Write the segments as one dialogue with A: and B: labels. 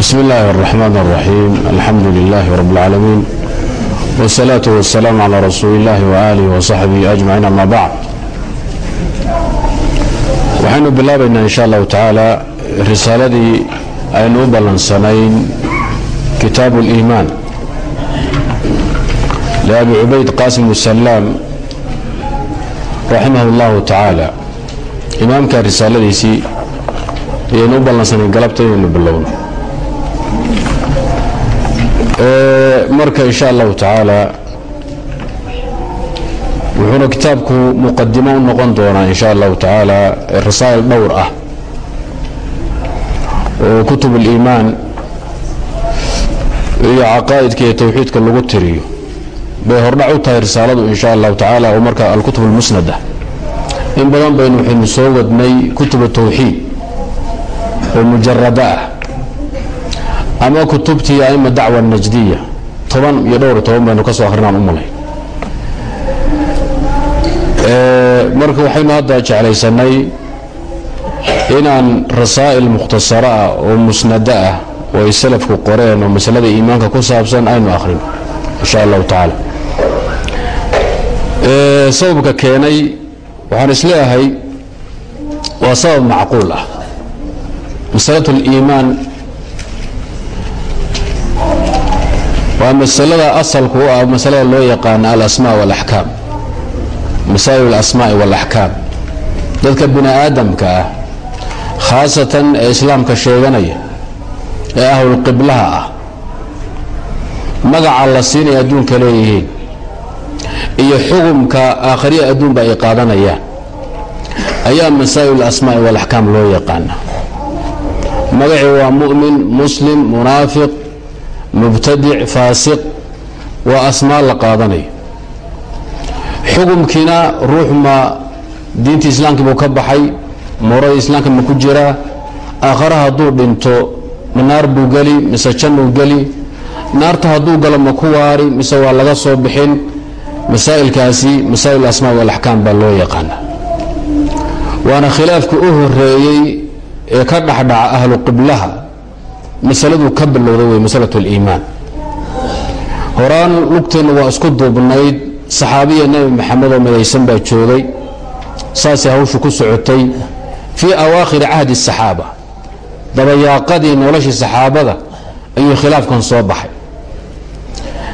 A: بسم الله الرحمن الرحيم الحمد لله رب العالمين والصلاة والسلام على رسول الله وآله وصحبه أجمعين أما بعد waxaynu bilaabaynaa insha allahu tacaala risaaladii aynu u ballansanayn kitaabu اliimaan liabi cubayd qaasim usalaam raximah اllahu tacaala imaamka risaaladiisii ayaynu u ballansanayn galabta inaynu bilowno marka insha allahu tacaala wuxuuna kitaabku muqadimo u noqon doonaa insha allahu tacaala rasaa'il dhowr ah oo kutub اliimaan iyo caqaa'idka iyo towxiidka lagu tiriyo. Bay hordhac u tahay risaaladu insha allahu tacaala oo marka alkutub اlmusnada in badan baynu waxaynu soo wadnay kutub towxiid oo mujarada ah ama kutubtii aima dacwa najdiya. Toban iyo dhowr toban baynu ka soo malay marka waxaynu hadda jeclaysanay inaan rasaa'il mukhtasaro ah oo musnado ah oo ay salafku qoreen oo masalada iimaanka ku saabsan aynu akhrino insha allahu tacaala. Sababka keenay waxaan is leeyahay waa sabab macquul ah. Masalatu اliimaan waa masalada asalku u ah masalada loo yaqaana alasmaa wاlaxkaam masaa'il alasmaa'i waalaxkaam dadka bini aadamka ah khaasatan ee islaamka sheeganaya ee ahlulqiblaha ah magaca la siinaya adduunka leeyihiin iyo xukumka aakhariya adduunba ay qaadanayaan ayaa masaa'il alasmaa'i waalaxkaam loo yaqaana. Magacii waa mu'min muslim munaafiq mubtadic faasiq waa asmaa la qaadanayo xukumkiina ruux ma diinta islaamkii buu ka baxay moorada islaamka ma ku jiraa aakhare hadduu dhinto ma naar buu geli mise jannuu geli naarta hadduu galo ma ku waari mise waa laga soo bixin masaa'ilkaasi masaa'il asmaa walaxkaam baa loo yaqaana. Waana khilaafka u horeeyey ee ka dhexdhaca ahlu qiblaha masaladuu ka bilowday wey masalat liimaan horaan lugteenna waa isku duubnayd saxaabiya nebi maxamed oo midaysan baa joogay saasay hawshu ku socotay fii awaakhiri cahdi asaxaaba dabayaaqadii noloshii saxaabada ayuu khilaafkan soo baxay.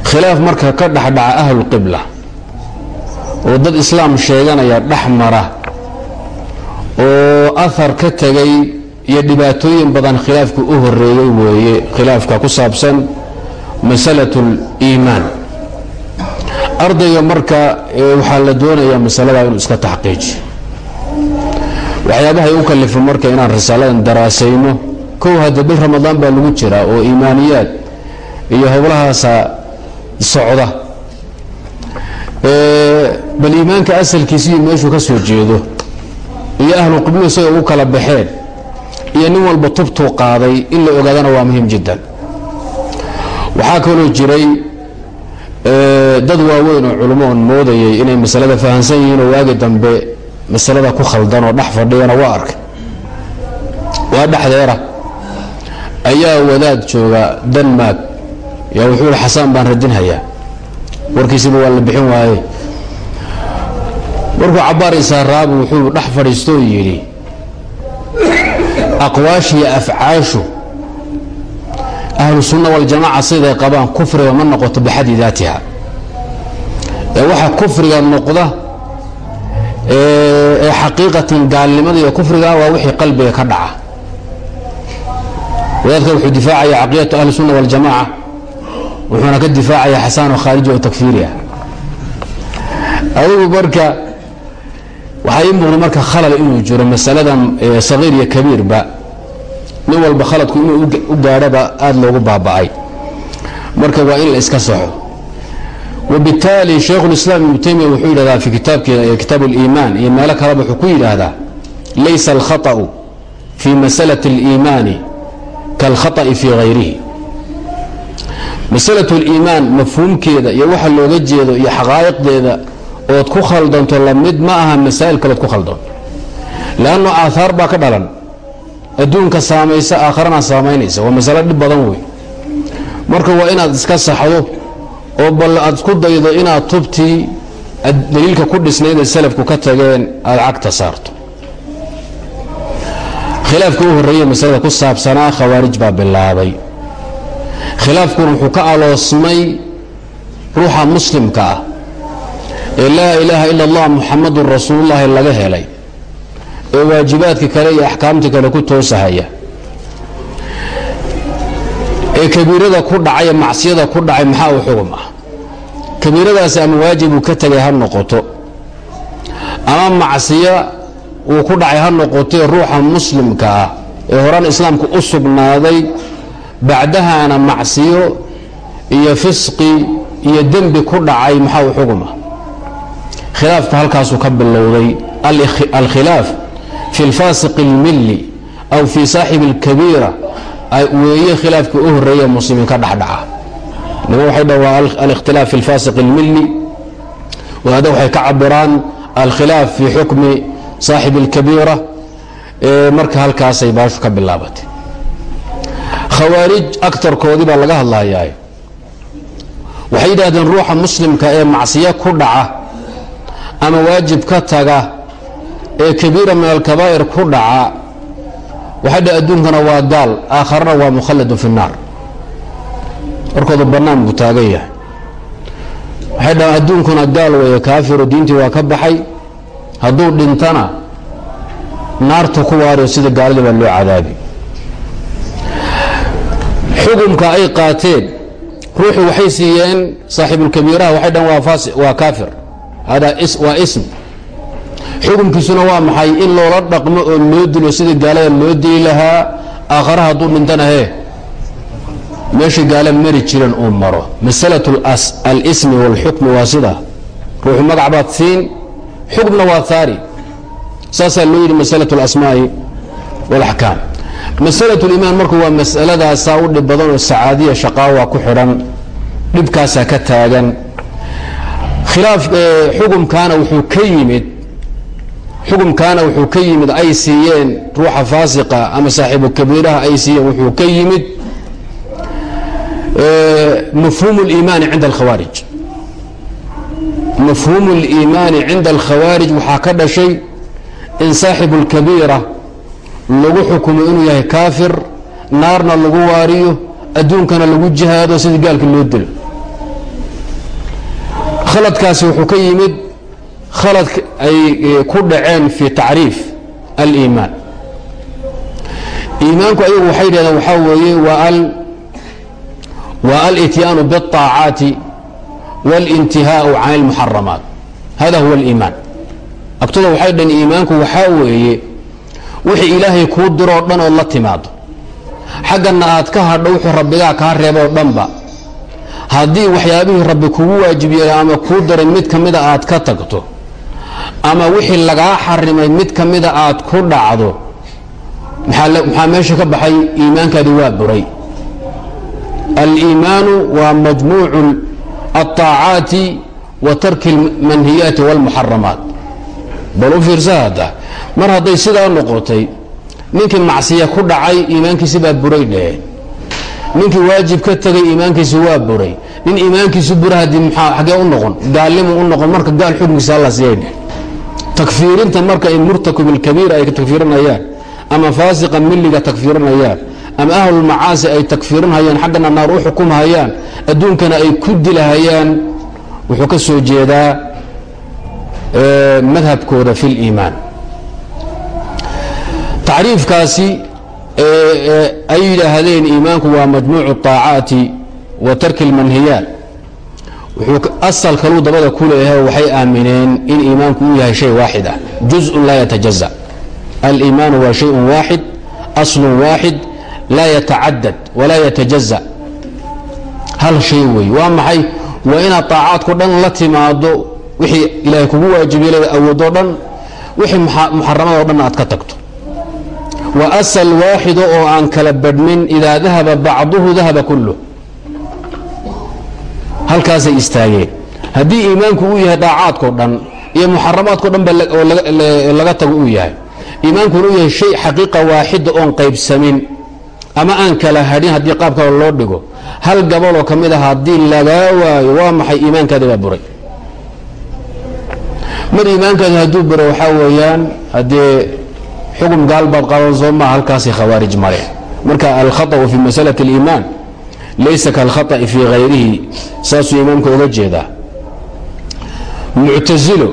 A: Khilaaf marka ka dhexdhaca ahlulqibla oo dad islaam sheeganaya dhex mara oo ahar ka tegay iyo dhibaatooyin badan khilaafku u horeeyey weeye khilaafka ku saabsan masalat liimaan ardayga marka waxaa la doonayaa masalada inuu iska taxqiijiyo. Waxyaabahay u kalifo marka inaan risaaladan daraasayno kow hadda bil ramadaan baa lagu jiraa oo iimaaniyaad iyo howlahaasa socda. Bal iimaanka asalkiisiiyo meeshuu ka soo jeedo iyo ahlu qibluhu say ugu kala baxeen iyo nin walba tubtuu qaaday in la ogaadana waa muhiim jiddan waxaa kaloo jiray dad waaweyn oo culummo on moodayay inay masalada fahamsan yihiin oo waagi dambe masalada ku khaldan oo dhex fadhiyana waa arkay waa dhexdeera ayaa wadaad jooga denmark yaa wuxuu yihi xasaan baan radinhayaa warkiisiba waa la bixin waaye markuu cabaar isaaraabu wuxuu dhex fadhiistoo yidhi aqwaashiiyo afcaashu ahlu sunna waljamaaca siday qabaan kufriga ma noqoto bixaddi daatiha. Ee waxa kufriga noqda ee xaqiiqatan gaalnimada iyo kufriga waa wixii qalbiga ka dhaca. Wadaadka wuxuu difaacaya caqiidatu ahli sunna waljamaaca wuxuuna ka difaacaya xasaano khaariji oo takfiiri ah adigu marka waxaa ii muuqda marka khalal inuu jiro masaladan sagiir iyo kabiirba nin walba khaladku inuu u gaadhaba aada loogu baaba'ay marka waa in la iska saxo wabitaali shaykhulislaam ibnu taymiya wuxuu yidhahdaa fi kitaabkeeda kitaab aliimaan iyo meelo kaleba wuxuu ku yidhaahdaa laysa alkhaطأu fi masalati اliimaani kaalkhaطأi fii hayrihi masalatu اliimaan mafhuumkeeda iyo waxa looga jeedo iyo xaqaa'iqdeeda ood ku khaldanto lamid ma aha masaa'il kaleod ku khaldan lanno aahaar baa ka dhalan adduunka saamaysa aakharana saamaynaysa waa masalo dhib badan wey marka waa inaad iska saxdo oo bal aad ku daydo inaad tubtii daliilka ku dhisnayd ee salafku ka tageen aada cagta saarto. Khilaafka u horreeye masalada ku saabsanaa khawaarij baa bilaabay. Khilaafkuna wuxuu ka aloosmay ruuxa muslimka ah ee laa ilaaha ila allah muxamadun rasuulullaahi laga helay ee waajibaadka kale iyo axkaamta kale ku toosahaya. Ee kabiirada ku dhacay ee macsiyada ku dhacay maxaa u xugum ah? Kabiiradaasi ama waajib uu ka tegay ha noqoto. Ama macsiyo uu ku dhacay ha noqotee ruuxa muslimka ah ee horaan islaamka u sugnaaday bacdahana macsiyo iyo fisqi iyo dembi ku dhacay maxaa u xuguma khilaafku halkaasuu ka bilowday. Alkhilaaf fi اlfaasiq اlmili aw fi saaxibi اlkabiira weeye khilaafkii u horeeye muslimiin ka dhexdhaca nima waxay dha waa alikhtilaaf fi اlfaasiq اlmili wahada waxay ka cabiraan alkhilaaf fi xukmi saaxibi اlkabiira marka halkaasay baashu ka bilaabatay khawaarij agarkoodii baa laga hadlayaa waxay yidhaahdeen ruuxa muslimka ee macsiyo ku dhaca ama waajib ka taga ee kabiira min alkabaa'ir ku dhaca waxay dhah adduunkana waa gaal aakharana waa mukhalladun fi الnaar warkooda bannaan buu taagan yahay. Waxay dhahaan adduunkuna gaal weeye kaafiru diintii waa ka baxay. Hadduu dhintana naartu ku waariyo sida gaalida baa loo cadaabi xukumka ay qaateen ruuxu waxay siiyeen saaxiibulkabiiraha waxay dhahan waa kaafir. Hada waa ism xukunkiisuna waa maxay in loola dhaqmo oo loo dilo sida gaaladan loo dili lahaa? Aakhare hadduu dhintana meesha gaala mari jiran uu maro. Masalatu alismi waalxukmi waa sida. Ruuxu magac baad siin xukmna waa taari saasaa loo yidhi masalatu alasmaa'i walaxkaam. Masalatu limaan marku waa masaladaasaa u dhib badanoo sacaadiya shaqaawa ku xidhan dhibkaasaa ka taagan. Khilaaf eh, xukumkaana wuxuu ka yimid xukumkaana wuxuu ka yimid ay siiyeen ruuxa faasiqa ama saaxiibu kabiiraha ay siiyeen wuxuu ka yimid mafhuum liimaani cinda alkhawaarij. Mafhuumu اliimaani cinda alkhawaarij waxaa ka dhashay in saaxibu اlkabiira lagu xukumo inuu yahay kaafir naarna lagu waariyo adduunkana lagu jihaado sidii gaalka loo dilo. Khaladkaasi wuxuu ka yimid khalad ay ku dhaceen fi tacriif aliimaan iimaanku ayagu waxay yidhahdeen waxaa weeye waa alityaanu biالطaacaati wاlintihaau can اlmuxaramaat hada huwa اliimaan agtoda waxay dhaheen iimaanku waxaa weeye wixii ilaahay kuu diroo dhan ood la timaado xaggana aad ka hadho wuxuu rabbigaa kaa reeboo dhanba haddii waxyaabihii rabbi kugu waajib yeelay ama kuu daray mid ka mida aad ka tagto ama wixii lagaa xarimay mid ka mida aad ku dhacdo maxaa meesha ka baxay iimaankaadi waa buray aliimaanu waa majmuucu aلطaacaati wa tarki اlmanhiyaati wاlmuxaramaat bal u fiirsa hadda mar hadday sidaa noqotay ninkii macsiya ku dhacay iimaankiisi baa buray dheheen ninkii waajib ka tegay iimaankiisu waa buray nin iimaankiisu bura haddii maxaa xaggee u noqon gaalnimu u noqon marka gaal xukunkiisa alla siiyay dheh takfiirinta marka in murtakib alkabiira ay takfiirinayaan ama faasiqa milliga takfiirinayaan ama ahlulmacaasi ay takfiirinhayaan xaggana naar u xukumhayaan adduunkana ay ku dilahayaan wuxuu ka soo jeedaa madhabkooda fi liimaan tacriifkaasi ay yidhaahdeen iimaanku waa majmuucu الطaacaati wa tarki اlmanhiyaat wuxuu asal kaluu dabada ku leeyahay waxay aamineen in iimaanku uu yahay shay waaxid ah. Juzun laa yatajaza. Aliimaanu waa shayun waaxid aslun waaxid laa yatacadad walaa yatajaza. Hal shay weeye waa maxay? Waa inaad taacaadko dhan la timaado wixii ilaahay kugu waajibiyey awoodoo dhan wixii muxaramado dhanna aad ka tagto. Wa asal waaxido oo aan kala badhmin idaa dahaba bacduhu dahaba kulluh halkaasay istaageen haddii iimaanku uu yahay dhaacaadkao dhan iyo muxaramaadkao dhan ba oo laga tago uu yahay iimaankuna u yahay shay xaqiiqa waaxida oon qaybsamin ama aan kala hadhin haddii qaab kale loo dhigo hal gabaloo ka mid ah haddii lagaa waayo waa maxay iimaankaadi baa buray mar iimaankaadi hadduu buro waxaa weeyaan haddee xukun gaal baad qaban soo maa halkaasi khawaarij male marka alkhaطأu fi masalaة اliimaan laysa kalkhaطأi fii hayrihi saasuu imaamka oga jeedaa. Muctasilo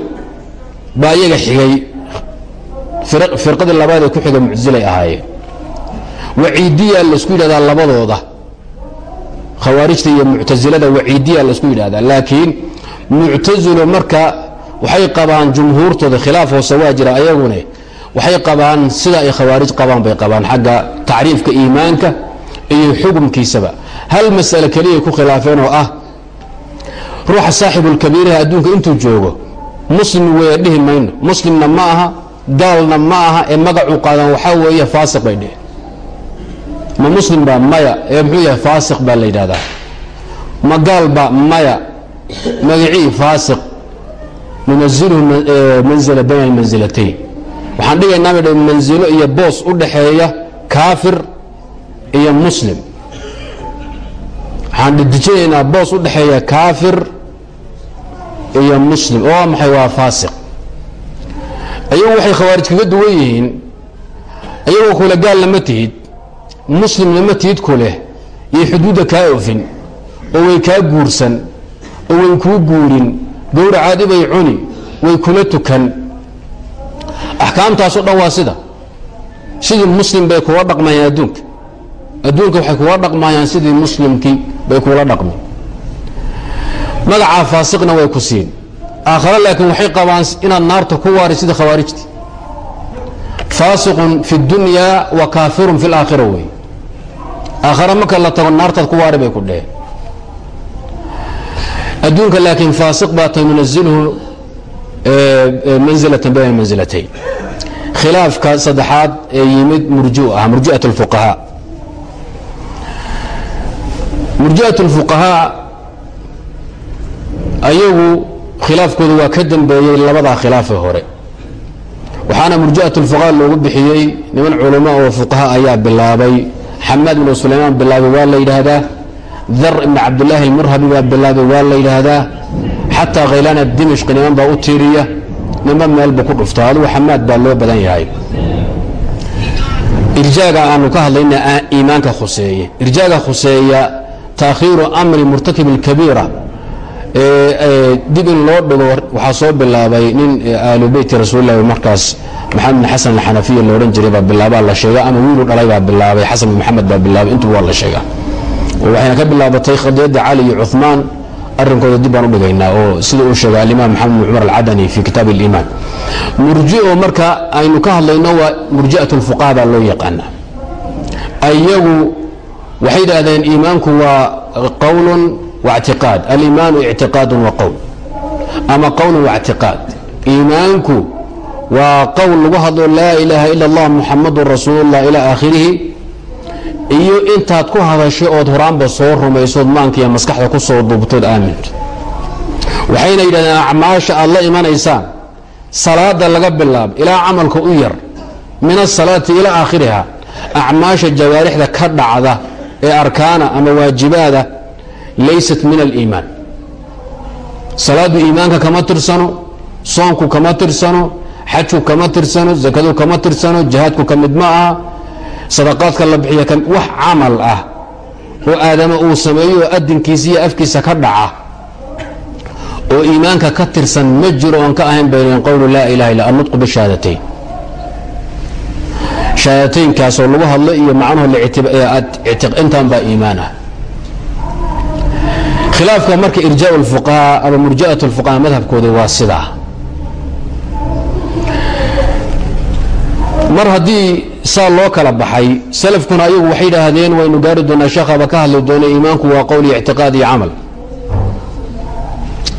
A: baa iyaga xigay. Firqadii labaad ee ku xiga muctasilay ahaayeen waciidiya laysku yidhahdaa labadooda. Khawaarijta iyo muctasilada waciidiya laysku yidhahdaa. Laakiin muctasilo marka waxay qabaan jumhuurtooda khilaaf hoose waa jira ayagune waxay qabaan sida ay khawaarij qabaan bay qabaan. Xagga tacriifka iimaanka iyo xukumkiisaba. Hal mas'ale keliyay ku khilaafeen oo ah ruuxa saaxibulkabiiraha adduunka intuu joogo muslim weeye dhihi mayno. Muslimna ma aha gaalna ma aha ee magacuu qaadaan waxaa weeye faasiq bay dhihi. Ma muslim baa maya ee muxuu yahay faasiq baa la yidhahdaa ma gaalba maya magacii faasiq. Nunaziluhu manzila bayna almansilatayn waxaan dhigaynaa manzilo iyo boos u dhaxeeya kaafir iyo muslim. Waxaan dejinaynaa boos u dhexeeya kaafir iyo muslim. Oo waa maxay? Waa faasiq. Ayagu waxay khawaarij kaga duwan yihiin ayagoo kule gaal lama tihid muslim lama tihid ku leh iyo xuduudda kaa ofin oo way kaa guursan oo way kuu guurin gowracaadi bay cuni way kula tukan. Axkaamtaasoo dhan waa sida. Sidii muslim bay kula dhaqmayaan adduunka adduunka waxay kula dhaqmayaan sidii muslimkii bay kula dhaqmi magacaa faasiqna way ku siin aakhare laakiin waxay qabaan inaad naarta ku waari sida khawaarijti faasiqun fi اdunya wa kaafirun fi اlaakhira wey aakhare marka la tago naartaad ku waari bay ku dheheen adduunka laakiin faasiq baa ta nunazilhu manzilatan bayna manzilatayn khilaafka saddexaad ee yimid murju ah murji'at اlfuqahaa murji'at اlfuqahaa ayagu khilaafkoodu waa ka dambeeyey labadaa khilaafee hore. Waxaana murji'at اlfuqahaa loogu bixiyey niman culamo oo fuqaha ayaa bilaabay. Xamaad bnu sulaymaan bilaabay waa la yidhaahdaa. Dar ibn cabdillaahi almurhabi baa bilaabay waa la yidhaahdaa. Xataa khaylaana dimishqi niman baa u tiiriya. Niman meelbu ku dhufta adigu xamaad baa loo badan yahay. Irjaaga aanu ka hadlayna iimaanka khuseeye irjaaga khuseeya taakhiiru amri murtakib اlkabiira dib in loo dhigo waxaa soo bilaabay nin aalu beyti rasuulilahi markaas maxamed bin xasan alxanafiya lo odhan jiray baa bilaabaa la sheega ama wiilu dhalay baa bilaabay xasan bin maxamed baa bilaabay intuba waa la sheega waxayna ka bilaabatay qadiyadda cali iyo cumaan arrinkooda dib baan u dhigaynaa oo sida uu sheegay alimaam maxamed bin cumar alcadani fi kitaab اliimaan murji'o marka aynu ka hadlayno waa murji'at اlfuqaha baa loo yaqaana ayagu waxay dhaahdeen iimaanku waa qowlun waictiqaad aliimaanu ictiqaadun wa qowl ama qowlun waictiqaad iimaanku waa qowl lagu hadlo laa ilaaha ila allah muxamadun rasuulullah ilaa aakhirihi. Iyo intaad ku hadashay ood horaanba soo rumaysood maanka iyo maskaxda ku soo duubtood aaminto waxayna yidhahdeen acmaasha aad la imanaysaan salaada laga bilaabo ilaa camalka u yar min asalaati ilaa aakhiriha acmaasha jawaarixda ka dhacda ee arkaana ama waajibaada laysat min aliimaan. Salaadu iimaanka kama tirsano soonku kama tirsano xajku kama tirsano zakadu kama tirsano jihaadku ka mid ma aha. Sadaqaadka la bixiya wax camal ah oo aadama uu sameeyo oo adinkiisa iyo afkiisa ka dhaca oo iimaanka ka tirsan ma jiro oon ka ahayn baynen qowlu laa ilaha illa annutqu bishahaadatayn shahaadateynkaasoo lagu hadlo iyo macnuhu intan baa iimaan ah khilaafka marka irjaa اlfuqahaa ama murji'at اlfuqahaa madhabkooda waa sidaa mar haddii saa loo kala baxay salafkuna ayagu waxay idhaahdeen waynu gaari doonaa sheekhaba ka hadli doona iimaanku waa qowl iyo ictiqaad iyo camal.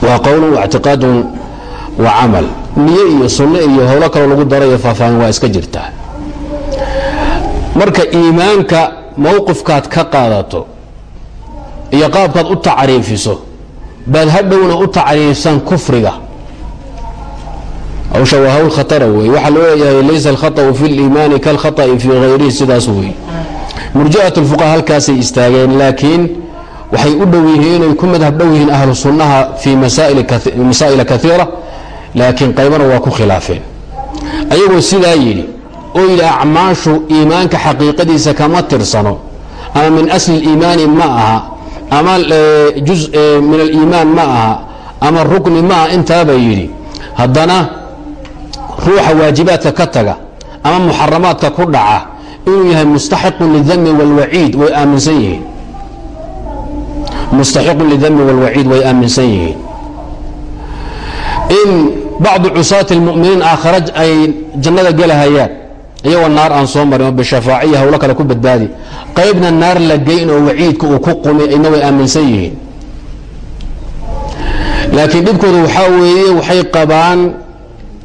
A: Waa qowlun waictiqaadun wa camal. Niye iyo sunno iyo howlo kaloo lagu daro iyo faahfaahin waa iska jirtaa marka iimaanka mowqifkaad ka qaadato iyo qaabkaad u tacriifiso baad hadhowna u tacriifsan kufriga hawsha waa hawl khatara wey waxaa loo leeyahay laysa alkhaطأu fi اliimaani kalkhaطأi fii hayrihi sidaas wey murji'at اlfuqaha halkaasay istaageen laakiin waxay u dhow yihiin inay ku madhab dhow yihiin ahlu sunnaha fii masaa'ila kaiira laakiin qaybana waa ku khilaafeen ayagoo sidaa yidhi oo yidhi acmaashu iimaanka xaqiiqadiisa kama tirsano ama min asli اliimaani ma aha ama juz min aliimaan ma aha ama rukni ma aha intaabay yidhi haddana ruuxa waajibaadka ka taga ama muxaramaadka ku dhaca inuu yahay mustaxiqun lidami wاlwaciid way aaminsan yihiin mustaxiqun lidami wاlwaciid way aaminsan yihiin in bacdu cusaati اlmuminiin aakhara ay jannada gelahayaan iyagoo naar aan soo marin oo bishafaaciya hawlo kale ku badbaadi. Qaybna naar la geyn oo waciidka uu ku qumi ina way aaminsan yihiin. Laakiin dhibkooda waxaa weeye waxay qabaan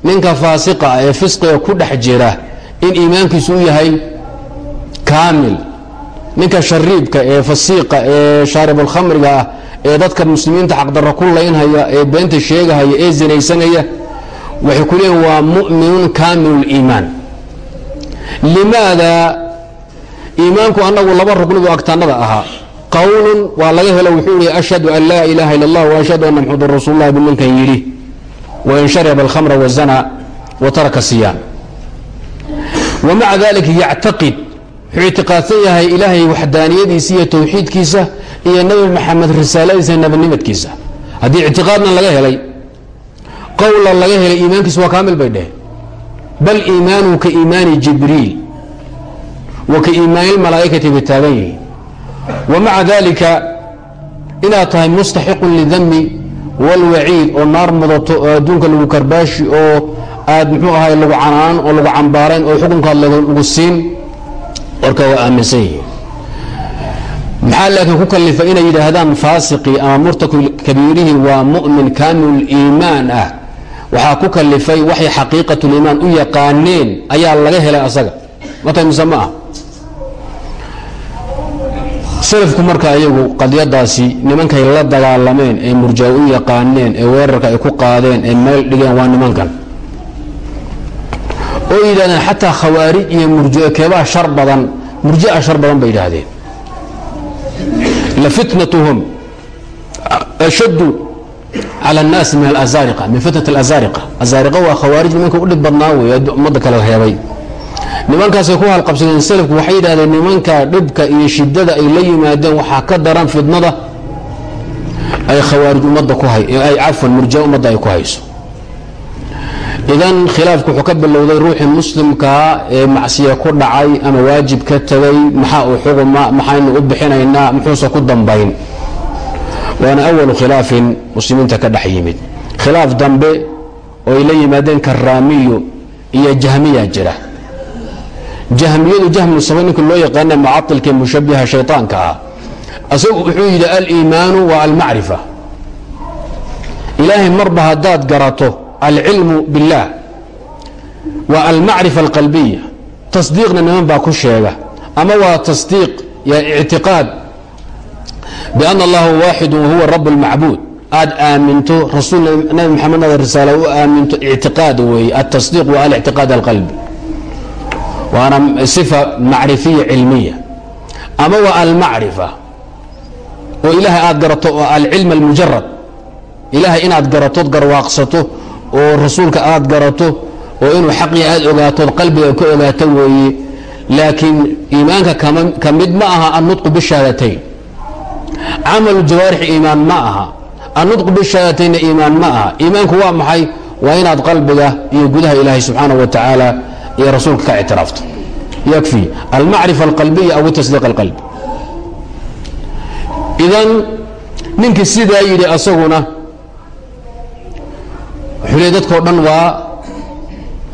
A: ninka faasiqa ah ee fisqiga ku dhex jira in iimaankiisu u yahay kaamil. Ninka shariibka ee fasiiqa ee shaaribulkhamriga ah ee dadka muslimiinta xaqdarra ku laynhaya ee beenta sheegahaya ee zinaysanaya waxay ku leeyihiin waa mu'minun kaamiluliimaan limaada iimaanku annagu laba rugni buu agtaannada ahaa. Qowlun waa laga helo wuxuu yihi ashhadu an laa ilaaha illa allah waashhadu anna maxamudan rasuululah buu ninkan yidhi wain shariba alkhamra wazana wa taraka siyaam wa maca dalika yactaqid wuxuu ictiqaadsan yahay ilaahay waxdaaniyadiisa iyo towxiidkiisa iyo nebi maxamed risaaladiisa nabadnimadkiisa haddii ictiqaadna laga helay qowla laga helay iimaankiisa waa kaamil bay dheheen bal iimaanuhu ka iimaani jibriil wa ka iimaani lmalaa'ikati bay taagan yihiin wa maca dalika inaad tahay mustaxiqun lidami walwaciid oo naar mudato oo adduunka lagu karbaashi oo aad muxuu ahay lagu canaan oo lagu cambaarayn oo xukunkaad lagu siin warka waa aaminsan yihiin maxaa laakiin ku kalifa inay yidhaahdaan faasiqii ama murtaku kabiirihii waa mu'min kaamil iimaan ah waxaa ku kalifay waxay xaqiiqatuliimaan u yaqaaneen ayaa laga helay asaga. Marta mise ma ah salafku marka ayagu qadiyadaasi nimankay la dagaalameen ee murjaa u yaqaaneen ee weerarka ay ku qaadeen ee meel dhigeen waa nimankan oo yidhahdeen xataa khawaarij iyo murjio keebaa shar badan murjia shar badan bay yidhaahdeen. Lafitnatuhum ashaddu cala annaasi min alazariqa min fitnat alazariqa azariqa waa khawaarij nimanka u dhib badnaa wey ummadda kale heebay nimankaasay ku halqabsadeen salafku waxay yidhahdeen nimanka dhibka iyo shidada ay la yimaadeen waxaa ka daran fidnada ay khawaarij ummadda ku hay ay cafwan murjia ummadda ay ku hayso idan khilaafku wuxuu ka bilowday ruuxii muslimkaa ee macsiya ku dhacay ama waajib ka tegay maxaa uu xuguma u bixinaynaa muxuuse ku dambayn waana awalu khilaafin muslimiinta ka dhex yimid. Khilaaf dambe oo ay la yimaadeen karaamiyo iyo jahmiya jira. Jahmiyadu jahmu saba ninka loo yaqaana mucailka mushabiha shayطaanka ah. Asagu wuxuu yidhi aliimaanu waa almacrifa. Ilaahay marba haddaad garato alcilmu biاllah waa almacrifa alqalbiya tasdiiqna niman baa ku sheega. Ama waa tasdiiq ya ictiqaad biana allaha waaxidu wahuwa rab اlmacbuud aad aaminto rasuul nabi maxamed ada risaala u aaminto ictiqaad weeye altasdiiq waa alictiqaad alqalbi waana sifa macrifiya cilmiya ama waa almacrifa oo ilaahay aad garato oo alcilm almujarad ilaahay inaad garatood garwaaqsato oo rasuulka aad garato oo inuu xaqii aad ogaatood qalbiga ka ogaato weeye laakiin iimaanka ka mid ma aha annutqu bishahaadatayn camalu jawaarix iimaan ma aha. Annutqu bishahaadataynna iimaan ma aha. Iimaanku waa maxay? Waa inaad qalbiga iyo gudaha ilaahay subxaanaه wa tacaala iyo rasuulka ka ictiraafto. Yakfi almacrifa alqalbiya aw tasdiiq alqalbi idan ninkii sidaa yidhi asaguna wuxuu le dadkao dhan waa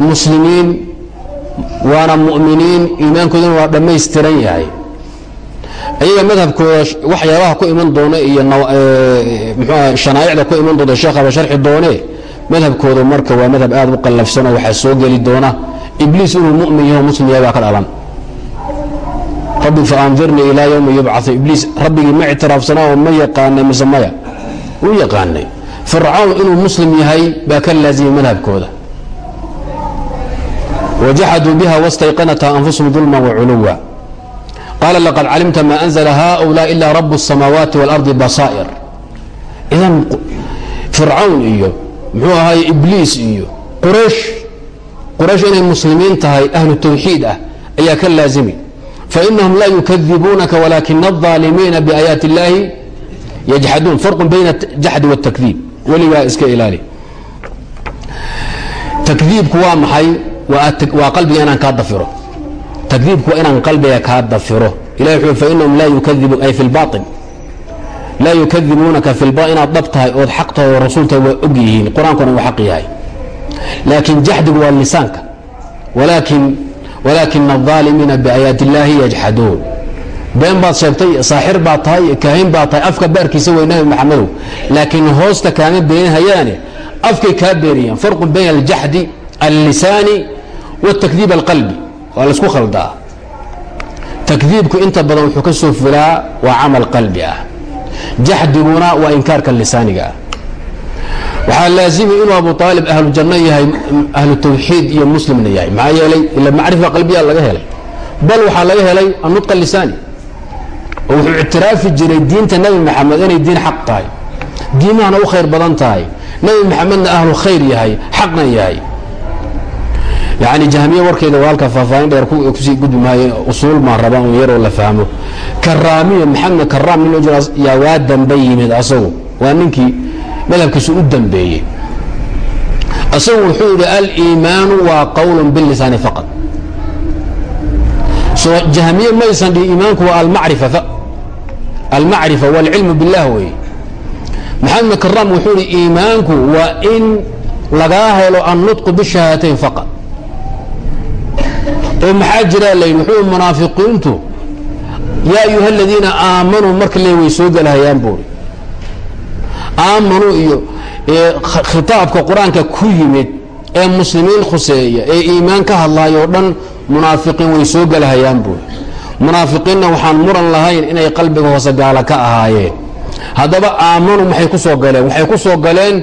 A: muslimiin waana mu'miniin iimaankooduna waa dhammaystiran yahay ayaga madhabkooda waxyaabaha ku iman doona iyo shanaaicda ku iman doona sheekhaba sharxi doone madhabkooda marka waa madhab aad u qallafsanoo waxaa soo geli doona. Ibliis inuu mumin yaho muslim yahay baa ka dhalan. Rabbi faandirnii ilaa ywmi yubcau ibliis. Rabbigii ma ictiraafsanaa oo ma yaqaanay mise maya? U yaqaanay. Fircawn inuu muslim yahay baa ka laazimay madhabkooda. Wajaxaduu biha wastayqanatha anfusahum dulma waculuwa qaala laqad calimta ma anzla haؤulaa ila rab الsamaawaati wاlardi basaa'ir idan fircawn iyo muxuu ahaay ibliis iyo quraysh quraysh inay muslimiin tahay ahlu tawxiid ah ayaa ka laazimi fainahum laa yukadibuunaka walaakina الظaalimiina biaayaati اllahi yajxaduun farqu bayna jaxdi wاtakdiib weligaa iska ilaali takdiibku waa maxay waa qalbiga inaan kaa dafiro takdiibku waa inaan qalbiga kaa dafiro ilahi wuxuu fainahum laa yukadibu ay fi lbaطin laa yukadibuunaka fi lba inaad dhab tahay ood xaq tahay oo rasuulta waa og yihiin qur-aankuna uu xaq yahay laakiin jaxdigu waa lisaanka walaakina الظaalimiina biaayaati اllaahi yajxaduun been baad sheegtay saaxir baad tahay kaahin baad tahay afka baarkiisa wey nabi maxamedow laakiin hoosta kaama beenhayaane afkay kaa beenayaan farqu bayna aljaxdi allisaani wاtakdiib alqalbi waa laysku khaldaa. Takdiibku inta badan wuxuu ka soo fulaa waa camal qalbi ah. Jaxdiguna waa inkaarka lisaaniga. Waxaa laazimi inuu abu aalib ahlu yahay ahlu tawxiid iyo muslimna yahay. Maxaa yeelay ila macrifa qalbiya laga helay. Bal waxaa laga helay anudqa lisaani. Oo wuxuu ictiraafi jiray diinta nebi maxamed inay diin xaq tahay. Diimahana u khayr badan tahay. Nebi maxamedna ahlu khayr yahay xaqna yahay yani jahmiye warkeeda waa halka faahfaahin dheer ku sii gudbi maayo usuul maan rabaa un yaroo la fahmo. Karaamiya maxamed karaam nin loo jira yaa waa dambe yimid asagu. Waa ninkii madhabkiisu u dambeeyey. Asagu wuxuu yidhi aliimaanu waa qowlu bilisaani faqad soo jahmiye maysan dhihi iimaanku waa almacrifa almacrifa waalcilmu billah wey maxamed karaam wuxuu yidhi iimaanku waa in lagaa helo annutqu bishahaatayn faqad oo maxaa jiraa layidhi wuxuu munaafiqiintu? Yaa ayuha aladiina aamanuu marka le way soo gelahayaan buuri aamanuu iyo khitaabka qur'aanka ku yimid ee muslimiin khuseeya ee iimaan ka hadlaaya oo dhan munaafiqiin way soo gelahayaan buuri munaafiqiinna waxaan muran lahayn inay qalbiga hoose gaala ka ahaayeen. Haddaba aamanuu maxay ku soo galeen? Waxay ku soo galeen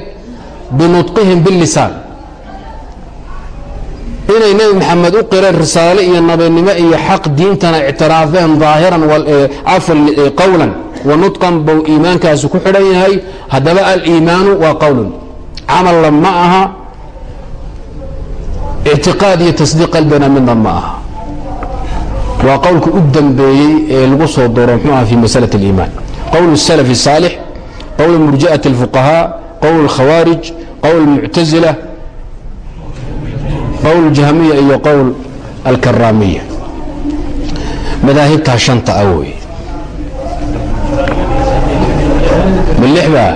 A: binudqihim bilisaan inay nebi maxamed u qireen risaale iyo nabinimo iyo xaq diintana ictiraafeen aahiran afan qowlan wa nudqan buu iimaankaasi ku xidhan yahay haddaba aliimaanu waa qowlun camalla ma aha ictiqaad iyo tasdiiq qalbina midna ma aha waa qowlka u dambeeyey ee lagu soo doro mxuu aha fi masalaة اliimaan qowl الsalaf الsaalix qowl murji'aة الfuqahaa qowl اlkhawaarij qowl اlmuctazila qowl jahmiya iyo qowl alkaraamiya madaahibtaa shanta ah wey. Ma lixbaa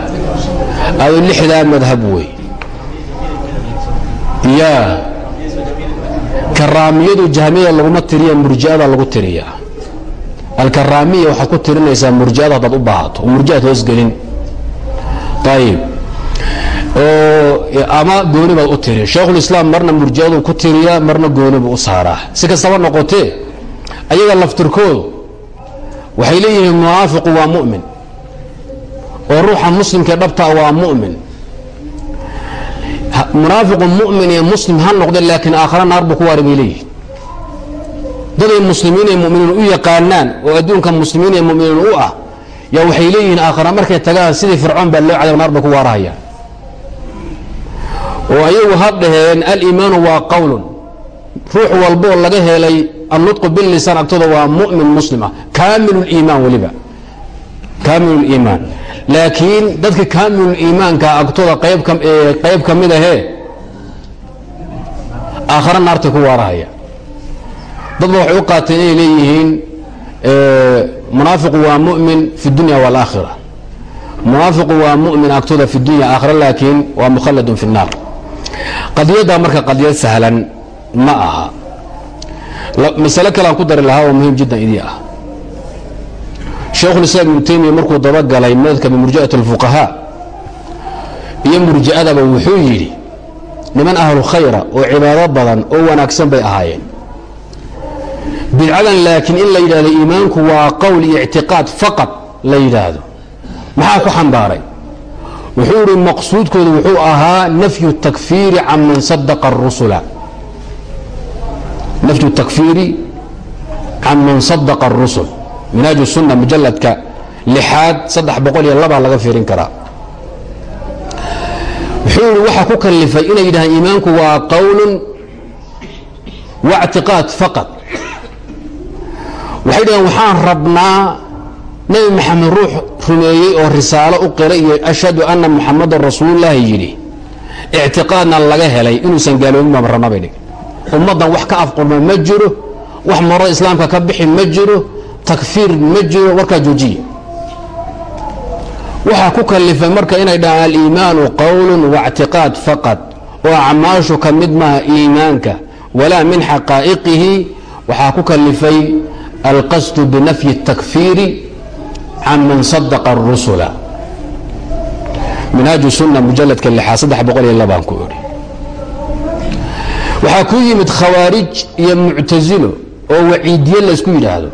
A: ado lixdaa madhab wey. Yaa karaamiyadu jahmiyada laguma tiriya murji'ada lagu tiriyaa alkaraamiya waxaad ku tirinaysaa murji'ada haddaad u baahato murji'aad hoosgelin ayib ama gooni baad u tiri. Shaekhulislaam marna murji'aduu ku tiriyaa marna gooni buu u saaraa si kastaba noqotee ayaga laftirkoodu waxay leeyihiin munaafiqu waa mu'min oo ruuxa muslimkae dhabtaa waa mu'min. Munaafiqu mu'min iyo muslim ha noqde laakiin aakhara naar buu ku waari bay leeyihiin daday muslimiin ee muminiin u yaqaanaan oo adduunka muslimiin ee muminiin u ah yaa waxay leeyihiin aakhara markay tagaan sidii fircoon baa loo cadab naar bay ku waarahaya oo ayagu ha dhaheen aliimaanu waa qowlun ruux walboo laga helay annutqu billisaan agtooda waa mu'min muslim ah kaamilu liimaan weliba kaamilu liimaan laakiin dadka kaamiluliimaanka agtooda qayb ka mid ahee aakhara naartay ku waarahaya dadba waxay u qaateen inay leeyihiin munaafiqu waa mu'min fi dunya wاlaakhira munaafiqu waa mu'min agtooda fi dunya aakhira laakiin waa mukhaladun fi الnaar qadiyaddaa marka qadiyad sahlan ma aha. Masale kale aan ku dari lahaa oo muhiim jiddan idii ah. Shaekhulislaam ibnu taymiya markuu dabagalay madhabka murji'at اlfuqahaa iyo murji'adaba wuxuu yidhi niman ahlu khayra oo cibaado badan oo wanaagsan bay ahaayeen. Bidcadan laakiin in la yidhahdo iimaanku waa qowl iyo ictiqaad faqad la yidhaahdo. Maxaa ku xambaaray wuxuu idhi maqsuudkoodu wuxuu ahaa nafyu takfiiri can man sadaqa arusula nafyu takfiiri can man sadaqa اrusul minhaaj sunna mujaladka lixaad saddex boqol iyo labaa laga fiirin karaa. Wuxuu yihi waxaa ku kalifay inay yidhahaan iimaanku waa qowlun waاctiqaad faqad waxay dhaheen waxaan rabnaa nabi maxamed ruux rumeeyey oo risaalo u qiray iyo ashhadu anna muxamadan rasuululahi yidhi ictiqaadna laga helay inuusan gaaloobinbaaba rababay dhig ummaddan wax ka afqurma ma jiro wax marada islaamka ka bixi ma jiro takfiir ma jiro warkaa joojiya waxaa ku kalifay marka inay dhahaan aliimaanu qowlun waictiqaad faqad oo acmaashu ka mid maaha iimaanka walaa min xaqaa'iqihi. Waxaa ku kalifay alqasdu binafyi اtakfiiri can man sadaqa الrusula minhaaju sunna mujaladka labaan ku idhi waxaa ku yimid khawaarij iyo muctasilo oo waciidiye laysku yidhaahdo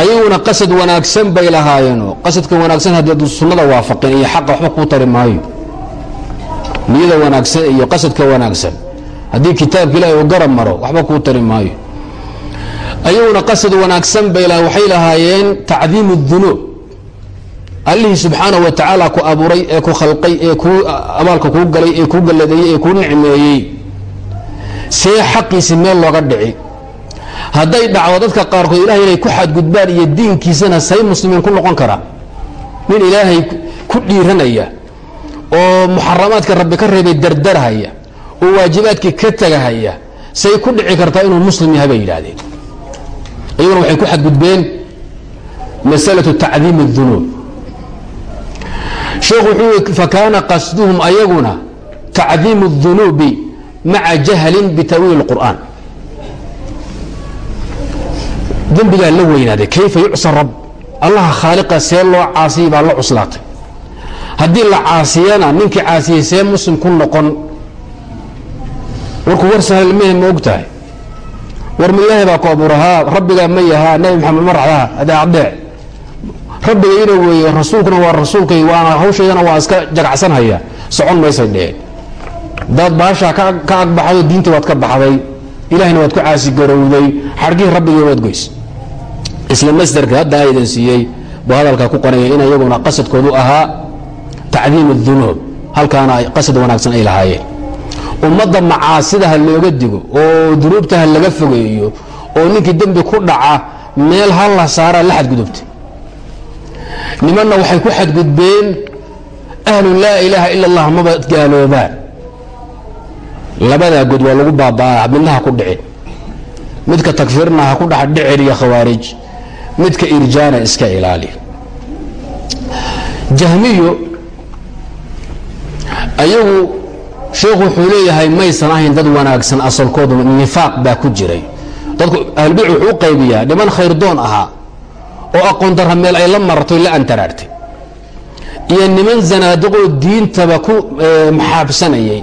A: ayaguna qasad wanaagsan bay lahaayeenoo qasadka wanaagsan haddii sunnada waafaqeen iyo xaqa waxba kuu tari niyada wanaagsan iyo qasadka wanaagsan haddii kitaabka ilaahi uu garab maro waxba kuu tari ayaguna qasad wanaagsan bay waxay lahaayeen tacdiimu اdunuub allihii subxaanaه wa tacaala ku abuuray ee ku khalqay ee kuu abaalka kuu galay ee kuu galladeeyey ee kuu nicmeeyey. See xaqiisi meel looga dhici. Hadday dhacdo dadka qaarkood ilahay inay ku xadgudbaan iyo diinkiisana say muslimiin ku noqon kara. Nin ilaahay ku dhiiranaya oo muxaramaadka rabbi ka reebay dardarhaya oo waajibaadkii ka tegahaya say ku dhici kartaa inuu muslim yahay bay yidhaahdeen iyaguna waxay ku xadgudbeen masalatu tacdiim الdunuub sheekhu wuxuu yii fakaana qasduhum ayaguna tacdiimu الdunuubi maca jahlin bitawiil اlqur'an dembigaa la weynaaday kayfa yucsa rab allaha khaaliqa see loo caasiyay baa la cuslaatay haddii la caasiyana ninkii caasiyey see muslim ku noqon warku war sahal meh ma og tahay war ma ilaahay baa ku abuurahaa rabbigaa ma yahaa nabi maxamed ma racdaha adee adheec rabbigayna weeye rasuulkuna waa rasuulkay waana hawshaydana waa iska jagacsanhaya. Socon maysay dheheen daad baashaa ka agbaxayo diinta waad ka baxday. Ilahayna waad ku caasigarowday xargihii rabbigii waad goys. Isla masderka hadda aydan siiyey buu hadalka ku qanaya in iyaguna qasadkoodu ahaa tacdiim اdunuub halkaana qasad wanaagsan ay lahaayeen ummadda macaasida looga digo oo dunuubta ha laga fogeeyo oo ninkii dembi ku dhaca meel ha la saaraa la xadgudubtay. Nimanna waxay ku xadgudbeen ahlu laa ilaaha ila اllah maba gaaloobaan. Labadaa good waa lagu baabaa midna ku dhicin midka takfiirna ha ku dhex dhicir iyo khawaarij. Midka irjaana iska ilaali. Jahmiyo ayagu sheekhu wuxuu leeyahay maysan ahayn dad wanaagsan asalkoodu nifaaq baa ku jiray. Dadku ahlbic wuxuu u qaybiyaa niman khayrdoon ahaa oo aqoon darra meel ay la martay la antaraartay. Iyo niman zanaadiqoo diintaba ku maxaabsanayay.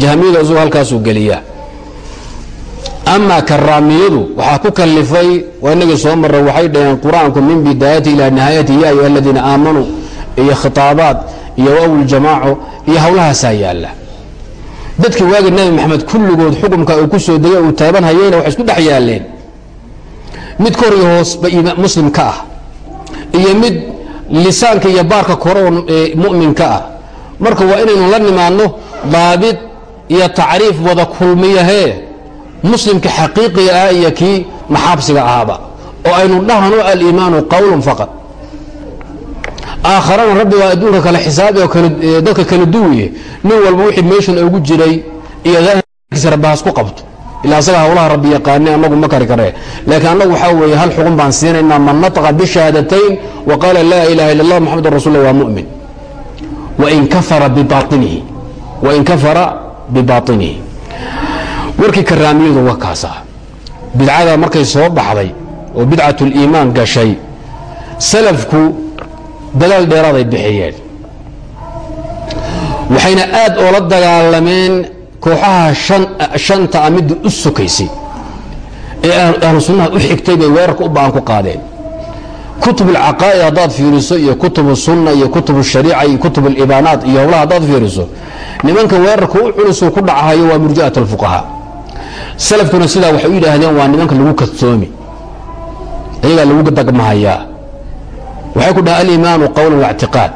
A: Jahmiyadu isagu halkaasuu geliyaa. Amaa karaamiyadu waxaa ku kalifay waa inagii soo marra waxay dhaheen qur'aanku min bidaayati ilaa nihaayati ya ayuha aladiina aamanuu iyo khitaabaad iyo wawl jamaaco iyo hawlahaasaa yaalla dadkii waagi nebi maxamed kulligood xukumka uu ku soo degay uu taaban hayeyna waxay isku dhex yaalleen. Mid kor iyo hoosba muslim ka ah iyo mid lisaanka iyo baarka koroo mu'minka ah. Marka waa inaynu la nimaadno daabit iyo tacriif wada kulmiyahee muslimka xaqiiqiga ah iyo kii maxaabsiga ahaaba oo aynu dhahno aliimaanu qowlun faqad aakharana rabbi baa adduunka kale xisaabi oo dadka kala duwiye nin walba wixii meeshan ugu jiray iyo daahirkiisa rabbi hasku qabto. Ilaa asaga hawlaha rabbi yaqaane annagu ma kari karee. Laakiin annagu waxaa weeye hal xugun baan siinaynaa man nataqa bishahaadatayn wa qaala laa ilaha illa allah moxamedun rasul waa mu'min. Wain kafara bibainihi wain kafara bibainihi warkii karaamiyadu waa kaasa bidcada markay soo baxday oo bidcat liimaan gashay salafku dagaal dheeraaday bixiyeen. Waxayna aad oola dagaalameen kooxaha shanta a midda u sokaysay ee ahlu sunnaha u xigtay bay weerarka u ba'an ku qaadeen. Kutub alcaqaa'id haddaad fiiriso iyo kutub sunna iyo kutub shariica iyo kutub alibaanaat iyo howlaha haddaad fiiriso nimanka weerarka u culusuu ku dhacahayo waa murji'at alfuqahaa. Salafkuna sidaa waxay u yidhaahdeen waa nimanka lagu kadsoomi ayagaa lagu dagmahayaa waxay ku dhaha alimaanu qowlan waictiqaad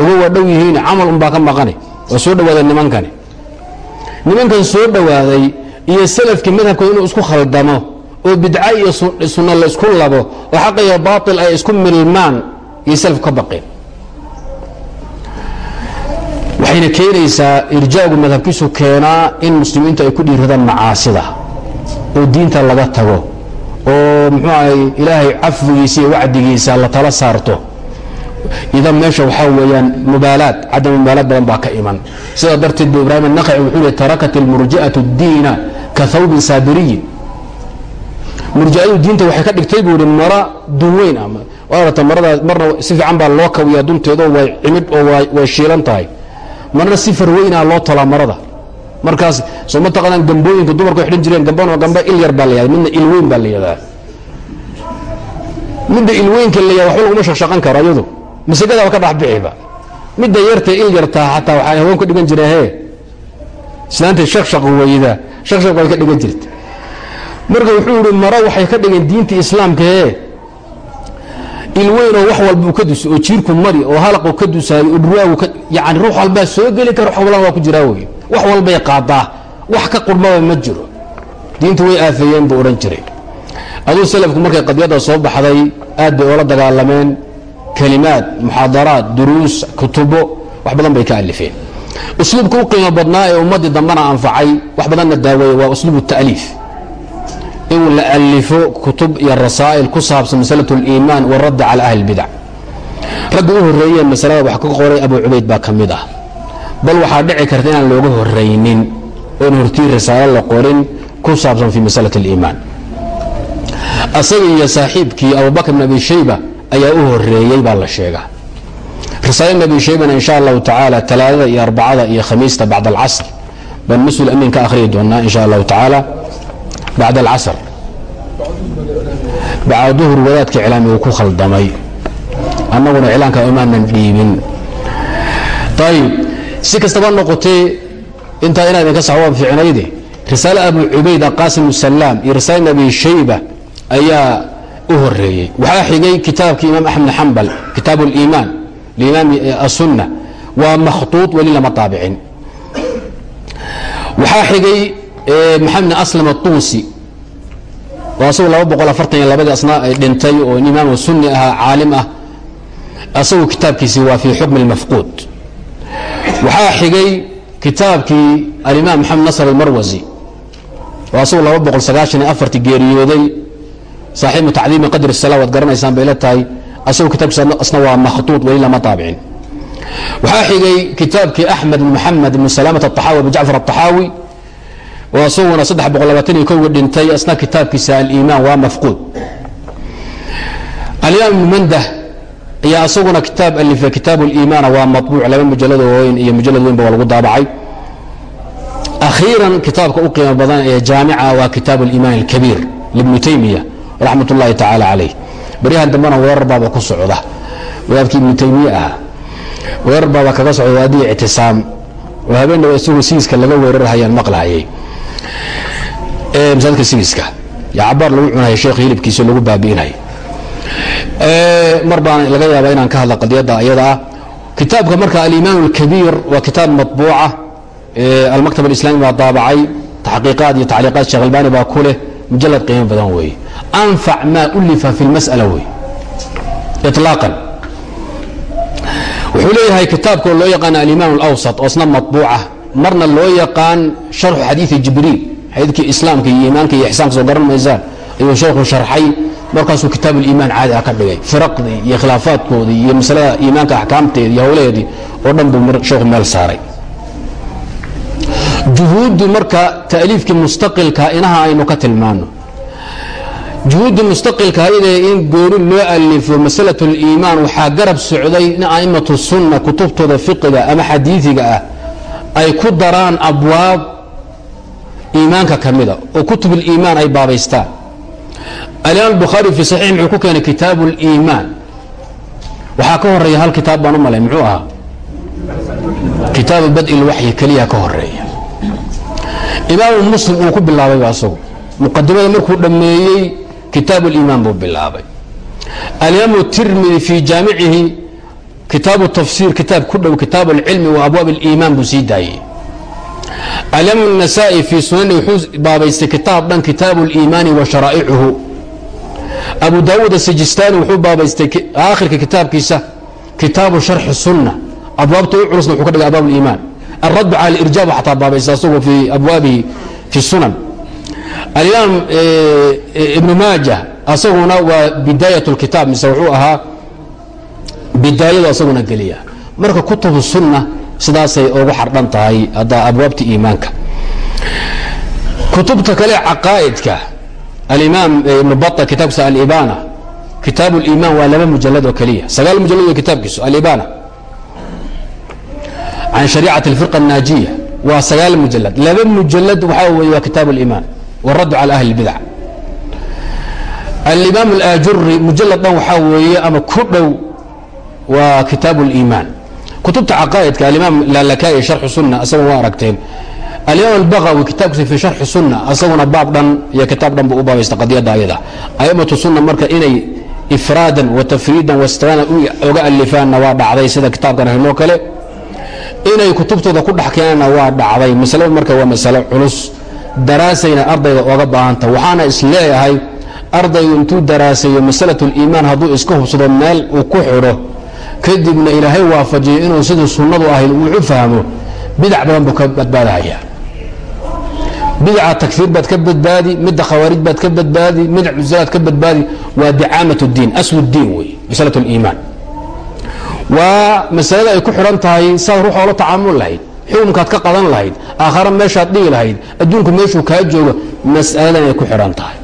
A: ogo waa dhow yihiin camal unbaa ka maqani waa soo dhawaadeen nimankani. Nimankan soo dhowaaday iyo salafkii madhabkooda inuu isku khaldamo oo bidca iyo sunno la isku labo oo xaq iyo baatil ay isku milmaan iyo salafku ka baqeen waxayna keenaysaa irjaagu madhabkiisu keenaa in muslimiintu ay ku dhiiradaan macaasida oo diinta laga tago oo muxuu ahay ilaahay cafwigiisa iyo wacdigiisa la tala saarto. Idan meesha waxaa weeyaan mubaalaad cadam mubaalaad badan baa ka iman. Sidaa darteed bu ibraahim anaqci wuxuu yihi tarakat ilmurji'atu diina ka hawbin saabiriyin. Murji'adu diinta waxay ka dhigtay buu ihi mara dunweyn ama arata marada marna si fiican baa loo kawiyaa dunteedo way cimid oo way shiilan tahay. Marna si farweynaa loo tolaa marada markaas soo ma taqaadaan gambooyinka dumarku xidhan jireen gambano gamba il yar baa la yahda midna ilweyn baa la yahdaa midda ilweynka la yahda waxba laguma shaqshaqan karo ayadu. Masagadaaba ka dhexbixiba midda yartee il yartaa xataa waxay haween ka dhigan jireen he islaantay shaqshaq weyda shaqshaq bay ka dhigan jirta marka wuxuu yihi maro waxay ka dhigeen diinta islaamka hee ilweyn oo wax walbuu ka duso oo jiirku mari oo halaqu ka dusaayo oo dhurwaagu ka yani ruux walbaa soo geli kara wax walba waa ku jiraa wey wax walbay qaadaa wax ka qurmaba ma jiro. Diintu way aafeeyeen buu odhan jiray. Aduu salafku markay qadiyadda soo baxday aad bay oola dagaalameen. Kelimaad muxaadaraad duruus kutubo wax badan bay ka alifeen. Usluubka u qiimo badnaa ee ummaddii dambena anfacay wax badanna daaweeye waa usluub ta'liif. In la alifo kutub iyo rasaa'il ku saabsan masalat اliimaan waradd cala ahli اlbidac ragga u horreeyeen masalada wax ka qoray abu cubayd baa ka mid ah bal waxaa dhici karta inaan looga horraynin oon hortii risaalo la qorin ku saabsan fi masalat اliimaan asaga iyo saaxiibkii abubakr bn abi shayba ayaa u horeeyey baa la sheegaa risaale ibn abi shaybana in allahu tacaala talaadada iyo arbacada iyo khamiista bacd alcasr baan mas'uul amiin ka akhriyi doonaa in allahu tacaala bacd alcasr. Bacda duhur wadaadka iclaamigu ku khaldamay. Annaguna iclaanka imaanan dhiibin. Ayib si kastaba noqotee intaa inaa idinka sax fiicnayde risaale abu cubayda qaasim salaam iyo risaalin abi shayba ayaa u horeeyey waxaa xigay kitaabkii imaam axmed xambal kitaab liimaan liimaam asunna waa makhtuud weli lama taabicin. Waxaa xigay eh, maxamed aslam atuusi oo asagu labadii asnaa dhintay oo imaam sunni ahaa caalim ah. Asagu kitaabkiisii waa fii xukmi اlmafquud waxaa xigay kitaabkii alimaam maxamed nasr almarwasi oo asagoo laba boqol sagaashan iyo geeriyooday. Saaxiibu tacdiimi qadr isala waad garanaysaan bay la tahay asagoo kitaabkiisa waa makhtuud weli lama taabicin. Waxaa xigay kitaabkii axmed bn moxamed salaamat aaxaawi bn jacfar oo asaguna saddex boqol labaatan iyo kowga dhintay asna kitaabkiisa aliimaan waa mafquud. Alimaam ibnu mandah ayaa asaguna kitaab alifay kitaab اliimaana waa maطbuuc laba mujalado weyn iyo mujalad weynba waa lagu daabacay akhiiran kitaabka u qiimo badan ee jaamica waa kitaab اliimaan اlkabiir libnu taymiya raxmat ullaahi tacaala calayh baryahan dambena weerar baaba ku socda wadaadkii ibnu taymiye ahaa weerar baaba kaga socda waadii ictisaam oo habeenaba isagoo sigiska laga weerarhayaan maqlahayay masaajidka sigiska yaa cabaar lagu cunaya sheekh hilibkiisa lagu baabi'inaya mar baan laga yaaba inaan ka hadla qadiyadda ayada ah kitaabka marka alimaan اlkabiir waa kitaab maطbuuca almaktab alislami baa daabacay taxqiiqaad iyo tacliiqaad sheekh albani baa ku leh mujalad qiimo badan weeye anfac maa ulifa fi اlmas'ala wey iطlaaqan wuxuu leeyahay kitaabka loo yaqaan alimaan اlawsat oo isna maطbuuca marna loo yaqaan sharxu xadiidi jibriil xadiidkii islaamka iyo iimaanka iyo ixsaanka soo garan maysaan ayuu sheekhu sharxay markaasuu kitaab uliimaan caadi ah ka dhigay. Firaqdii iyo khilaafaadkoodii iyo masalada iimaanka axkaamteedi iyo howlaheedii oo dhan buu sheekhu meel saaray. Juhuuddu marka taaliifkii mustaqilka inaha aynu ka tilmaano juhuudda mustaqilka ayadee in gooni loo alifo masalat اliimaan waxaa garab socday in a'immatu sunna kutubtooda fiqiga ama xadiidiga ah ay ku daraan abwaab iimaanka ka mida oo kutub اliimaan ay baabaystaan alimam bukhaari fi saxiix muxuu ku keenay kitaabu اliimaan waxaa ka horreeya hal kitaab baan u malay muxuu ahaa? Kitaabu badi lwaxyi keliya ka horreeya imaamu muslim uu ku bilaabayba asagu. Muqadimada markuu dhammeeyey kitaabu liimaan buu bilaabay. Alimaamu tirmidi fii jaamicihi kitaabu tafsiir kitaab ku dhow kitaab alcilmi wa abwaab اliimaan buu sii daayey alimaamu الnasa'i fii sunani wuxuu baabaystay kitaab dhan kitaabu اliimaani wa sharaa'icuhu abu daawuud asijistani wuxuu baabaystay aakhirka kitaabkiisa kitaabu sharxi sunna abwaabta u culusna wuxuu ka dhigay abwaab اliimaan الرد على الإرجاب xataa baabaysta asagoo في abwaabihi في الsunan alimaam ibn maaja asaguna waa bidaayaة الkitaab mise wuxuu ahaa bidaayadu asaguna geliya marka kutubu sunna sidaasay ugu xardhan tahay hadda abwaabta iimaanka. Kutubta kale caqaa'idka alimaam eh, ibnu kitaabkiisa alibana kitaabu liman waa laba mujalad oo keliya. Sagaal mujalad oo kitaabkiisu alibana can shariicat alfirqa annaajiya waa sagaal mujalad laba mujalad waxaa weeye waa kitaabu aliman waraddu cala ahli اlbidac alimaam alajuri mujalad dhan waxaa weeye ama ku dhow waa kitaabu اliman kutubta caqaa'idka alimaam laalakaai sharxu sunna asaguna waa aragteen. Alimaam albagawi kitaabkiisa fi sharxi sunna asaguna baab dhan iyo kitaab dhan buu u baabaysta qadiyadda ayada. Aimatu sunna marka inay ifraadan wa tafriidan wastiqaanan oga alifaanna waa dhacday sida kitaabkan haynoo kale. Inay kutubtooda ku dhex keenana waa dhacday masaladu marka waa masalo culus. Daraasayna ardayga oga baahanta waxaana is leeyahay ardaygu intuu daraasayo masalatuliimaan hadduu iska hubsado meel uu ku xidho kadibna ilaahay waafajiyo inuu sidii sunnadu ahayd uu fahmo bidac badan buu ka badbaadahaya bidca takfiir baad ka badbaadi midda khawaarij baad ka badbaadi midda cusalaad ka badbaadi waa dicaamat diin asw diin wey masalat liimaan waa masalada ay ku xidhan tahay saad ruux oola tacaamul lahayd xukunkaad ka qadan lahayd aakhara meeshaad dhigi lahayd adduunku meeshuu kaa joogo mas'aladan ay ku xidhan tahay.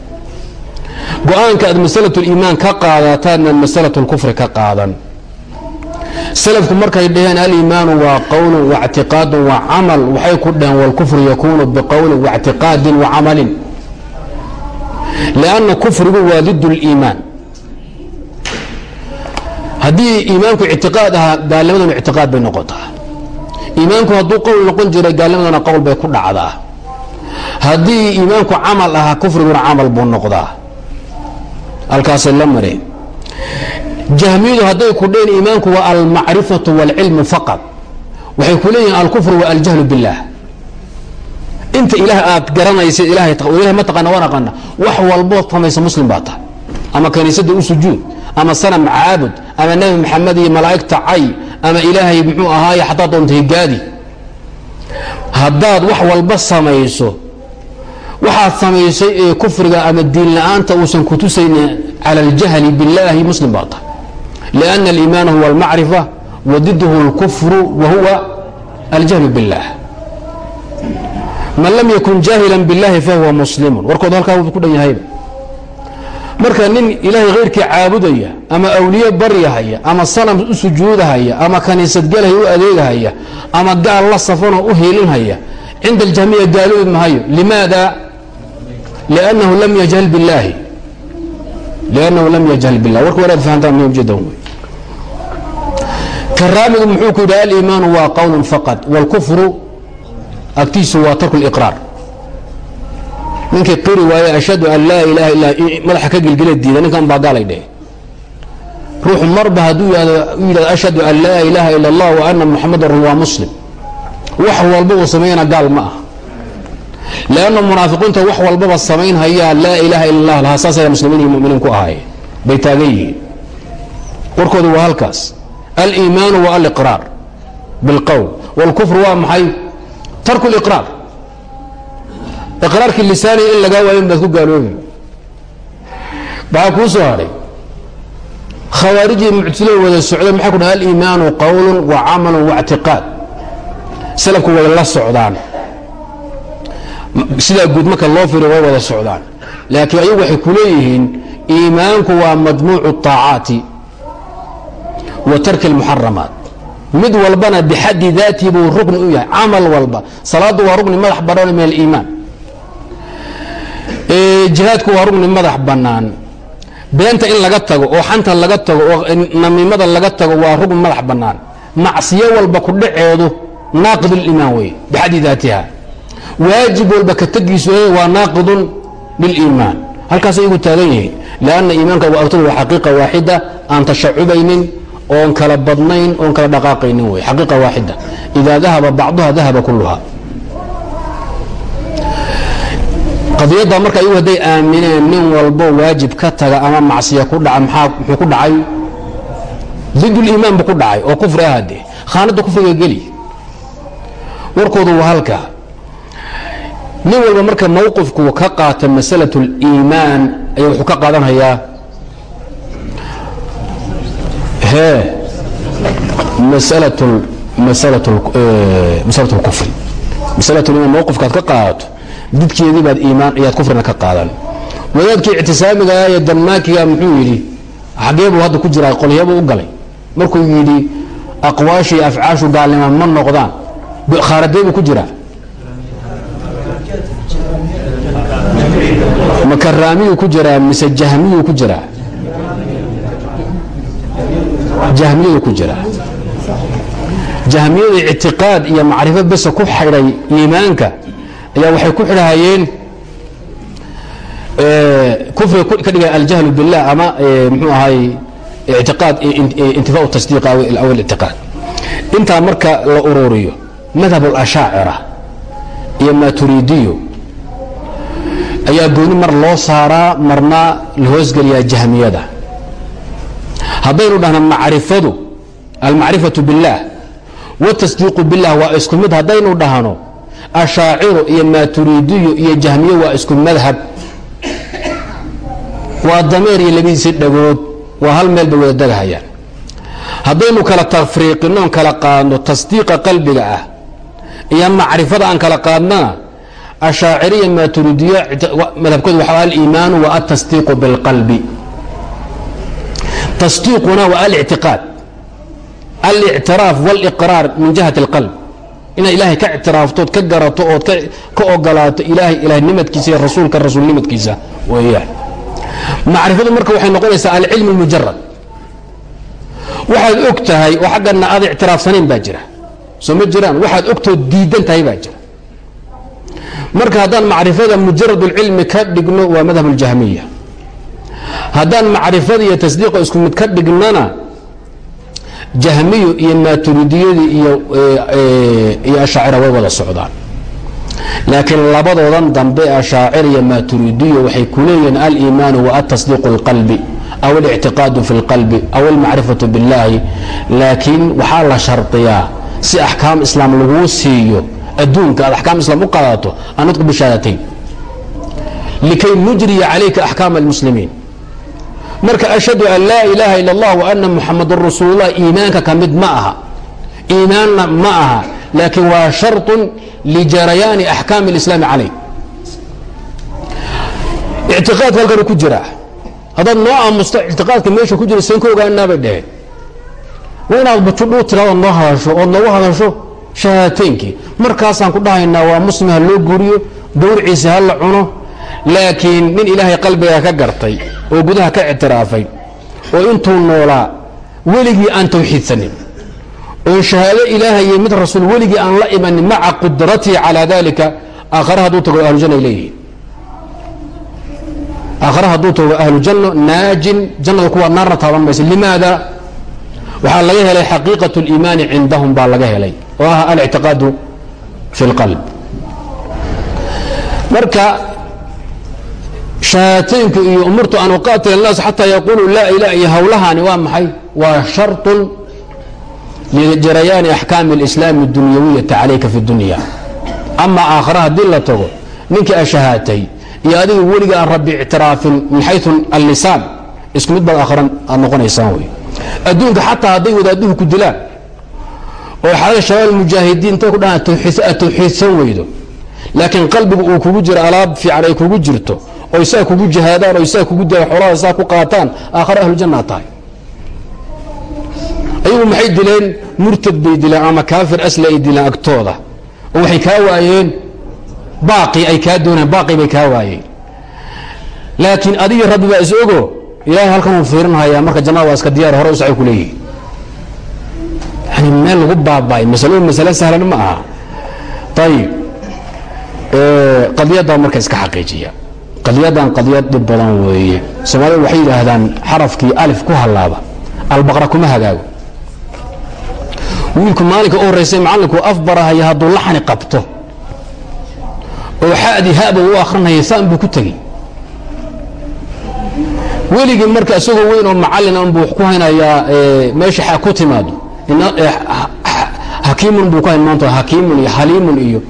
A: Go'aanka aad masalatuliimaan ka qaadataadna masalatulkufri ka qaadan salafku markay dhaheen aliimaanu waa qowlun waictiqaadun wa camal. Waxay ku dhaheen walkufru yakuunu biqowlin waictiqaadin wa camalin. Lianna kufrigu waa did liimaan haddii iimaanku ictiqaad ahaa gaalnimaduna ictiqaad bay noqotaa. Iimaanku hadduu qowl noqon jiray gaalnimaduna qowl bay ku dhacdaa. Haddii iimaanku camal ahaa kufriguna camal buu noqdaa. Halkaasay la mareen jahmiyadu hadday ku dheen iimaanku waa almacrifatu wاlcilmu faqad waxay ku leeyihiin alkufr wa aljahlu biاllah inta ilaah aad garanaysa ilahay ilahay ma taqana waan aqana wax walbood fahmaysa muslim baa tahay ama kaniisadda u ama sanam caabud ama nebi maxamed iyo malaa'igta cay ama ilaahay muxuu ahaaye xataa doontay gaadi. Haddaad wax walba samayso waxaad samaysay ee kufriga ama diin la'aanta uusan kutusayna cala aljahli billaahi muslim baa tahay liأna aliimaana huwa almacrifa wa diduhu اlkufru wa huwa aljahlu biاllah man lam yakun jaahila biاllahi fahuwa muslimu warkood halkaa wuu ku dhan yahayba marka nin ilaahay khayrkii caabudaya ama awliye baryahaya ama sanam u sujuudahaya ama kaniisad galhay u adeegahaya ama gaal la safanoo u hiilinhaya cinda aljahmiya gaaloobi mahayo limaada liannahu lam yajhal biاllaahi liannahu lam yajhal billah warka wanaad fahantaan ma ujeedan wey karaamigu muxuu ku yidhi aliimaanu waa qowlun faqad wاlkufru agtiisu waa tarku اliqraar ninkii qiri waaye ashhadu an laa ilaha illa madaxa ka gilgila diida ninkan baa gaalay dheh ruuxu marba hadduu u yidhahdo ashhadu an laa ilaaha ila اllah wa ana muxamadan waa muslim wax walba uu samaynaa gaal ma ah lanna munaafiqiinta wax walbaba samayn hayaa laa ilaaha ila اllah lahaa saasay muslimiin iyo muminiin ku ahaayeen bay taagan yihiin warkoodu waa halkaas aliimaanu wa aliqraar bilqowl wاlkufru waa maxay tarku اliqraar iqraarkii lisaaniga in lagaa waayo in baad ku gaaloobi maxaa kuu soo hadhay khawaarijii muctilo wada socda maxay ku dhaha aliimaanu qowlu wa camalu wa اctiqaad salafku way la socdaan sidaa guud marka loo firiyo way wada socdaan laakiin ayagu waxay ku leeyihiin iimaanku waa majmuucu الطaacaati wa tarki اlmuxaramaat mid walbana bixaddi daatii buu rukni u yahay camal walba. Salaaddu waa rukni madax banaan min aliimaan. Jihaadku waa rugni madax bannaan. Beenta in laga tago oo xanta laga tago oo namiimada laga tago waa rugni madax bannaan. Macsiyo walba ku dhaceedu naaqid اliimaan wey bixaddi daatiha. Waajib walba ka tegiisu waa naaqidun liliimaan halkaasay igu taagan yihiin lanna iimaanka agtadu waa xaqiiqa waaxida aan tashacubaynin oon kala badnayn oon kala dhaqaaqaynin wey xaqiiqa waaxida idaa dahaba bacduha dahaba kulluha qadiyadda marka iyagu hadday aamineen nin walbo waajib ka taga ama macsiya ku dhaca maxaa muxuu ku dhacay? Diduliimaan buu ku dhacay oo kufri ah haddee khaanadda kufriga geli. Warkoodu waa halkaa nin walba marka mawqifku ka qaata masalaة اliimaan ayaa wuxuu ka qaadanhayaa maslaiman mawqifkaad ka qaadato didkeediibaad iimaan ayaad kufrina ka qaadan. Wadaadkii ictisaamiga ee danmaakiga muxuu yidhi xageebuu hadda ku jiraa qolyabu u galay. Markuu yidhi aqwaashii afcaashu gaalnima ma noqdaan. Khaaradeebuu ku jiraa. Makaraamiyuu ku jiraa mise jahmiyuu ku jiraa jahmiyada ku jira. Jahmiyada ictiqaad iyo macrifo bese ku xidhay iimaanka ayaa waxay ku xidhahayeen kufriga ka dhigaya aljahlu biاllah ama mxuu ahay itiaad intifa tasdiiq aw ictiqaad. Intaa marka la ururiyo madhab اlashaacira iyo maturiidiyo ayaa gooni mar loo saaraa marna la hoosgeliyaa jahmiyada haddaynu dhahno macrifadu almacrifatu biاllaah watasdiiqu billah waa isku mid haddaynu dhahno ashaaciru iyo maaturiidiyu iyo jahmiye waa isku madhab. Waa dameer iyo labadiisii dhagood waa hal meel bay wada degahayaan haddaynu kala tafriiqinno on kala qaadno tasdiiqa qalbiga ah iyo macrifada aan kala qaadnana ashaaciriya maaturiidiyo madhabkoodu waxa hal iimaanu wa atasdiiqu biاlqalbi tasdiiquna waa alictiqaad alictiraaf wاliqraar min jihati اlqalb inaad ilaahay ka ictiraaftood ka garato ood ka ogolaato ilaahay ilaahnimadkiisa iyo rasuulka rasuulnimadkiisa weeyaan macrifadu marka waxay noqonaysaa alcilm اlmujarad waxaad og tahay oo xaggana aad ictiraafsanayn baa jira soo ma jiraan waxaad ogtood diidan tahay baa jira marka haddaan macrifada mujarad اlcilmi ka dhigno waa madhab اljahmiya haddaan macrifada iyo tasdiiqa isku mid ka dhignana jahmiyo iyo maaturidiyadii iyo iyo ashaacira way wada socdaan laakiin labadoodan dambe ashaacir iyo maaturidiyo waxay ku leeyihiin aliimaanu wa altasdiiqu اlqalbi aw اlictiqaadu fi اlqalbi aw almacrifaةu biاllahi laakiin waxaa la shardiyaa si axkaam islaam laguu siiyo adduunka aad axkaam islaam u qaadato anadku bishaadatayn likay nujriya calayka axkaam اlmuslimiin marka ashhadu an laa ilaaha ila allah waana muxamadan rasuululah iimaanka ka mid ma aha. Iimaanna ma aha laakiin waa sharطu lijarayaani axkaam اlislaami calay ictiqaadka halkan ku jira. Haddaad noo aamusto ictiqaadka meesha ku jira seen ka ogaanaabay dheheen waa inaad bujudhuu tiraado noo hadasho ood noogu hadasho shahaateynkii markaasaan ku dhahaynaa waa muslima ha loo guriyo dawrciisa ha la cuno laakiin nin ilaahay qalbiga ka gartay oo gudaha ka ictiraafay oo intuu noolaa weligii aan tawxiidsanin. Oon shahaado ilaahayo mid rasuul weligii aan la imanin maca qudratii calaa daalika aakhare hadduu tago ahlujanna leeyihiin. Aakhare hadduu tago ahlujanno naajin jannada kuwaa naarna taaban maysa. Limaada? Waxaa laga helay xaqiiqat اliimaani cindahum baa laga helay oo ah alictiqaadu fi اlqalb marka shahaataynku iyo umirtu an uqaatila الnaas xataa yaquluu laa ilah iyo hawlahani waa maxay waa sharطu lijarayaani axkaami اlislaami اdunyawiyati calayka fi اdunya ama aakhare haddii la tago ninkii a shahaatay iyo adiga weliga aan rabbi ictiraafin min xayu allisaan isku mid baad aakhara aad noqonaysaan wey adduunka xataa hadday wadaaduhu ku dilaan oo xalal shabaab mujaahidiin intay ku dhahaan aad tawxiidsan weydo laakiin qalbigu uu kugu jiro alaab fiican ay kugu jirto oy saa kugu jihaadaan oy saa kugu daan xoolaha saa ku qaataan aakhare ahlujannaad tahay. Ayagu maxay dileen? Murtad bay dileen ama kaafir asli ay dileen agtooda. Oo waxay kaa waayeen? Baaqi ay kaa doonaan baaqi bay kaa waayeen. Laakiin adigii rabbi baa is ogo ilaahay halkan uu fiirinhayaa marka jannada waa iska diyaar hore usacay ku leeyihi. Yani meel lagu baaba'ay masaladu masale sahlan ma aha ayib qadiyaddaa marka iska xaqiijiya qadiyadan qadiyad dhib badan weeye. Soomaalida waxay yidhaahdaan xarafkii alif ku hallaaba albaqra kuma hagaago. Wiilku maalinka u horraysay macallinku afbarahaya hadduu laxni qabto oo xadii haba u akrinaya saan buu ku tegey. Weligii marka isagoo weyn oo macallin unbuu ku haynayaa meesha xa ku timaado hakiimun buu ku hayn maanta hakiimun iyo haliimun iyo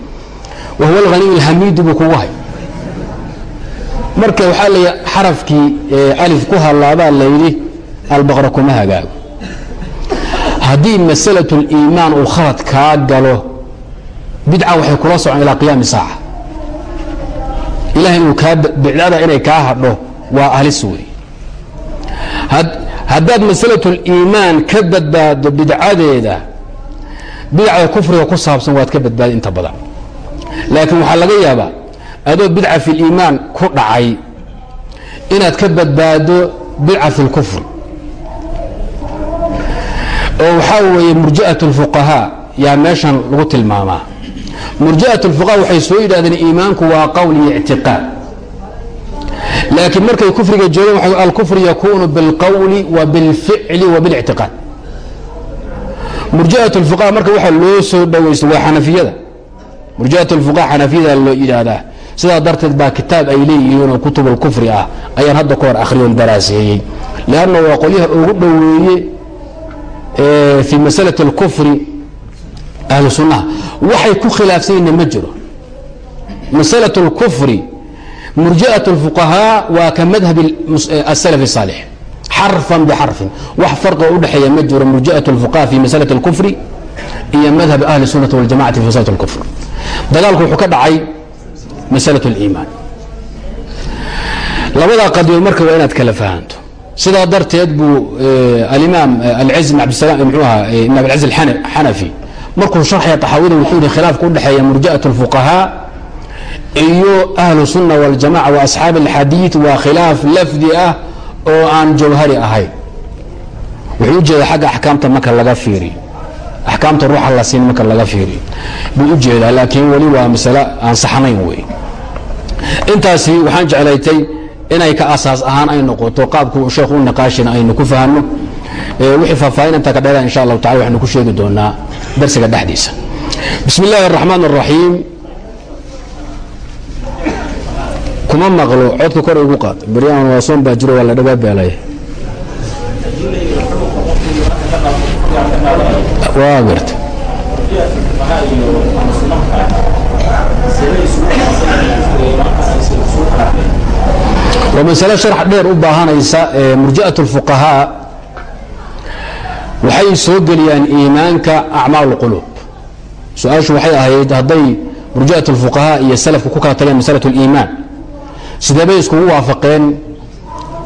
A: wahuwa alghaniy alhamiidu buu kugu hay marka waxaa la yidhi xarafkii alif ku hallaabaa layidhi albaqra kuma hagaago. Haddii masalatuliimaan uu khalad kaa galo bidca waxay kula socon ilaa qiyaami saaca. Ilahay inuu kaa bidcada inay kaa hadho waa halis wey haddaad masalatuliimaan ka badbaaddo bidcadeeda bidcada kufriga ku saabsan waad ka badbaadi inta badan. Laakiin waxaa laga yaabaa adoo bidca fi اliimaan ku dhacay inaad ka badbaado bidca fi اlkufr oo waxaa weeye murji'aة الfuqahaa yaa meeshan lagu tilmaamaa murji'aة الfuqaha waxay soo yidhahdeen iimaanku waa qowl iyo اctiqaad laakiin markay kufriga joogeen alkufr yakunu biاlqowli wa biاlficli wa biاlاctiqaad murji'aة الfuqaha marka waxa loo soo dhowaysto waa xanafiyada murji'aة الfuqaha xanafiyada loo yidhaahdaa sidaa darteed baa kitaab ay leeyihiinoo kutub اlkufri ah ayaan hadda ka hor akhriyon daraaseeyey lanna waa qolyaha ugu dhoweeye fii masalaة اlkufri ahlu sunnaha waxay ku khilaafsanyina ma jiro masalaة اlkufri murji'aة الfuqahaa waa ka madhabi aلsalaf الصaalix xarfan bxarfin wax farqiga udhexeeya ma jiro murji'aة الfuqaha fi masalaة اlkufri iyo madhab ahli الsunaةi waاljamacati fi masalaة اlkufr dagaalku wuxuu ka dhacay masalaة اliimaan labadaa qadiyo marka waa inaad kala fahanto sidaa darteed buu alimaam alciz ibn abdisalaam mxuu ahaa ibn abdilcaziz alxanafi markuu sharxaya taxaawida wuxuu yihi khilaafka u dhexeeya murji'aة الfuqahaa iyo ahlu sunna waاljamaca wa asxaabi اlxadiid waa khilaaf lafdi ah oo aan jawhari ahayn wuxuu u jeedaa xagga axkaamta marka laga fiiriyo axkaamta ruuxa la siin marka laga fiiriyo buu u jeedaa laakiin weli waa masale aan saxnayn wey. Intaasi waxaan jeclaytay inay ka asaas ahaan ay noqoto qaabku sheekhu u naqaashina aynu ku fahanno. Wixii faahfaahin intaa ka dheera insha allahu tacala waxaynu ku sheegi doonaa darsiga dhexdiisa. Bismi illaahi araxmaan araxiim kuma maqlo codka kor igu qaad. Baryahan waa baa jiro waa la dhagaa beelay waa garta waa masale sharx dheer u baahanaysa murji'aة الfuqahaa waxay soo geliyaan iimaanka acmaal اqulub su-aashu waxay ahayd hadday murji'aة الfuqahaa iyo salafku ku kala tageen masalaة اliimaan sidee bay iskugu waafaqeen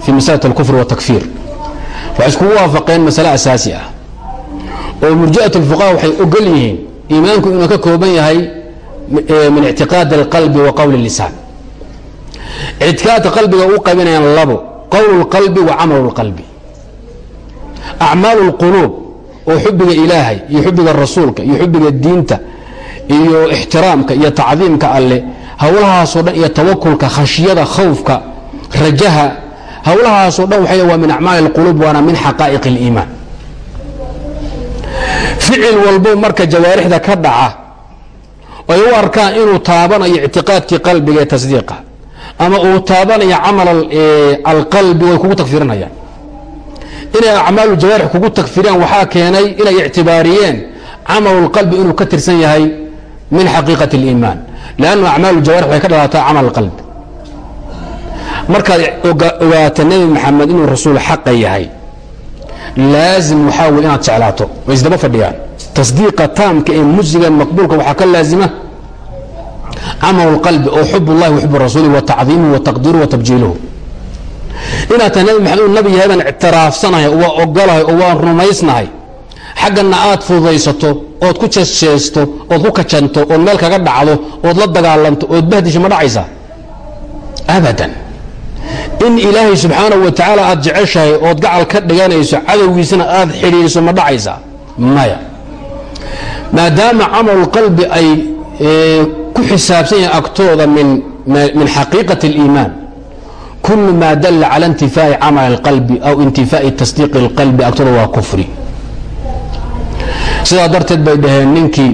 A: fii masalaة اlkufr watakfiir waxay iskugu waafaqeen masale asaasi ah oo murji'aة الfuqaha waxay ogol yihiin iimaanku inuu ka kooban yahay min ictiqaad اlqalbi wa qowl الlisaan ictikaadka qalbiga u qaybinayaan labo qowl اlqalbi wa camal اlqalbi acmaal اlquluub oo xubiga ilaahay iyo xubiga rasuulka iyo xubiga diinta iyo ixtiraamka iyo tacdiimka alle howlahaasoo dhan iyo tawakulka khashyada khawfka rajaha howlahaasoo dhan waxay waa min acmaali اlquluub waana min xaqaa'iq اliimaan ficil walbo marka jawaarixda ka dhaca ay u arkaan inuu taabanayo ictiqaadkii qalbiga ee tasdiiqa ama uu taabanayo camal alqalbi way kugu tagfirinayaan inay acmaalu jawaarix kugu tagfiriyaan waxaa keenay inay ictibaariyeen camalu اlqalbi inuu ka tirsan yahay min xaqiiqati اliimaan lannu acmaalu jawaarix waxay ka dhalataa camal qalbi. Markaad ogaata nebi maxamed inuu rasuul xaqa yahay laazim waxaa wey inaad jeclaato way isdaba fadhiyaan tasdiiqa taamka ee musiga maqbuulka waxaa ka laazima camal اlqalbi oo xub اllahi wa xub rasuuli wa tacdiimuhu wa taqdiiruhu wa tabjiiluhu inaad tahay nebi maxamed uu nabi yahay baan ictiraafsanahay waa ogolahay oo waan rumaysnahay xaggana aad fududaysato ood ku jeesjeesto ood ku kajanto ood meel kaga dhacdo ood la dagaalanto ood bahdisho ma dhacaysaa abadan in ilaahay subxaanahu wa tacaala aad jeceshahay ood gacal ka dhiganayso cadowgiisana aad xidhiiriso ma dhacaysaa maya maadaama camalulqalbi ay ku xisaabsan yahay agtooda min xaqiiqaة الإimaan kul ma dala calى اntifaaءi camal اlqalbi aw intifaaءi tasdiiq اlqalbi agtooda waa kufri sidaa darteed bay dhaheen ninkii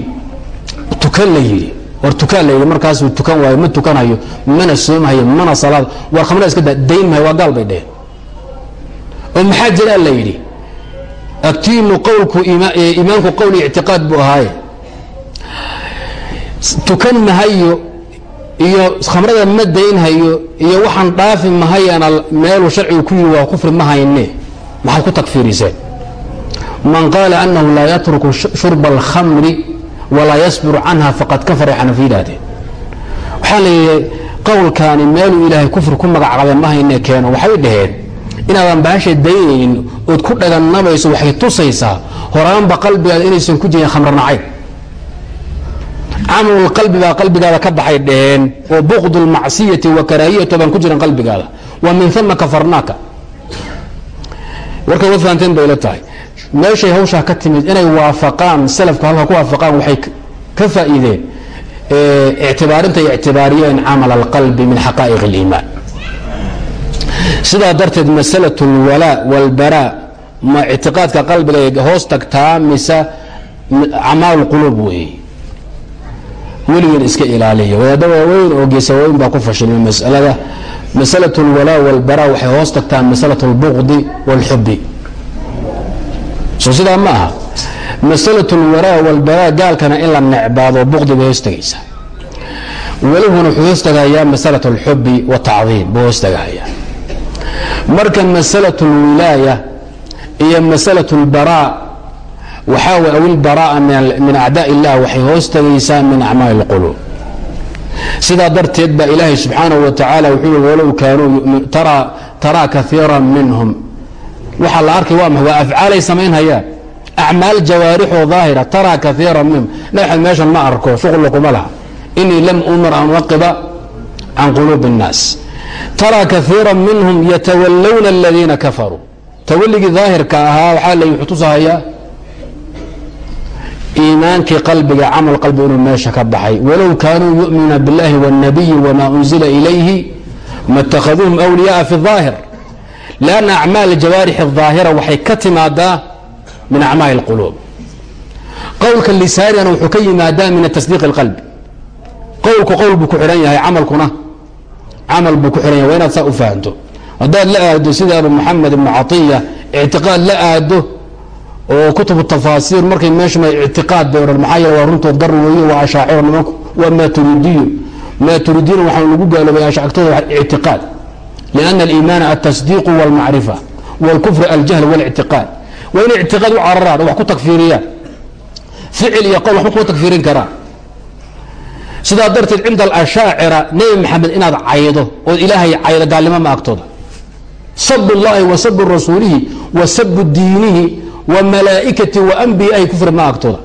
A: tukan la yidhi war tukaan la yidhi markaasuu tukan waayo ma tukanayo mana soomhayo mana salaad. War khamra iska da dayn mahayo waa gaal bay dhaheen oo maxaa jiraa la yidhi? Agtiinu qowlku iimaanku qowl ictiqaad buu ahaaye. Tukan mahayo iyo khamrada ma daynhayo iyo waxaan dhaafi mahayana meeluu sharcigu ku yii waa kufri ma hayne. Maxaad ku takfiiriseen? Man qaala anahu laa yatruku shurba alkhamri walaa yasbiru canha faqad kafara xanafi yidhaahdeen. Waxaa layidhi qowlkaani meeluu ilaahay kufri ku magacqabe ma hayne keeno. Waxay dhaheen inaadan baasha daynaynin ood ku dhagannabayso waxay tusaysaa horaanba qalbigaada inaysan ku jirin khamr nacayb camalulqalbi baa qalbigaada ka baxay dheheen oo buqd lmacsiyati wa karaahiyatu baan ku jiran qalbigaada. Wa min uma kafarnaaka. Warka wad fahanteen bay la tahay meeshay hawshaa ka timid inay waafaqaan salafku halka ku waafaqaan waxay ka faa'iideen ictibaarinta ay ictibaariyeen camal alqalbi min xaqaa'iq اliimaan sidaa darteed masalaة اlwalaa wاlbaraa ma ictiqaadka qalbiga ay hoos tagtaa mise acmaal اlquluub weeye weligeen iska ilaaliya wadaadda waaweyn oo geesawooyin baa ku fashilmay masalada masalaة اlwalaa wاlbaraa waxay hoos tagtaa masalaة اlbuqdi wاlxubi soo sidaa ma aha masalat lwaraa walbaraa gaalkana in la necbaado buqdiba hoostagaysa. Welihuna wuxuu hoostagayaa masalat alxubi watacdiim buu hoostagahaya marka masalat iyo masalat waxaa way awil min acdaa illah waxay hoostagaysaa min acmaali اlquluub sidaa darteed baa ilaahay subxaanah wa tacaala wuxuu walow kaanuu taraa kaiira minhum waxaa la arkay waa ma waa afcaalay samaynhayaan acmaal jawaarixoo daahira taraa kaiira minhum nabi meeshan ma arko shuqla kuma laha inii lam umar an unaqiba can quluubi الnaas taraa kaiira minhum yatawallawna aladiina kafaruu tawalligii daahirka ahaa waxaa la wuxuu tusahayaa iimaankii qalbiga camal qalbi inuu meesha ka baxay walow kaanuu yu'minuuna biاllahi wالnabiyi wma unzila ilayhi ma اtakhaduuhum أwliyaءa fi الظaahir lanna acmaal jawaarix الظaahira waxay ka timaadaa min acmaali اlquluub qowlka lisaanigana wuxuu ka yimaadaa min tasdiiq اlqalbi qowlku qowl buu ku xidhan yahay camalkuna camal buu ku xidhan yahay waa inaad saa u fahanto haddaad la aado sida abu moxamed ibnu caiya ictiqaad la aado oo kutub tafaasiir markay meesha ictiqaad bay odhan maxaa yeele waa runtood gar weeye waa ashaaciro nimanku waa maaturidiyo maaturidiyana waxaa lagu gaaloobay ashacagtooda ictiqaad lianna aliimaana altasdiiqu walmacrifa wاlkufr aljahl wاlictiqaad waa inay ictiqaad u cararaan oo wax ku takfiiriyaan ficil iyo qowl waxba kuma takfiirin karaan sidaa darteed cinda alashaacira nebi maxamed inaad caydo ood ilaahay caydo gaalnimo ma agtooda sab اllahi wa sabu rasuulihi wa sabu diinihi wa malaa'ikati wa anbiyahi kufri ma agtooda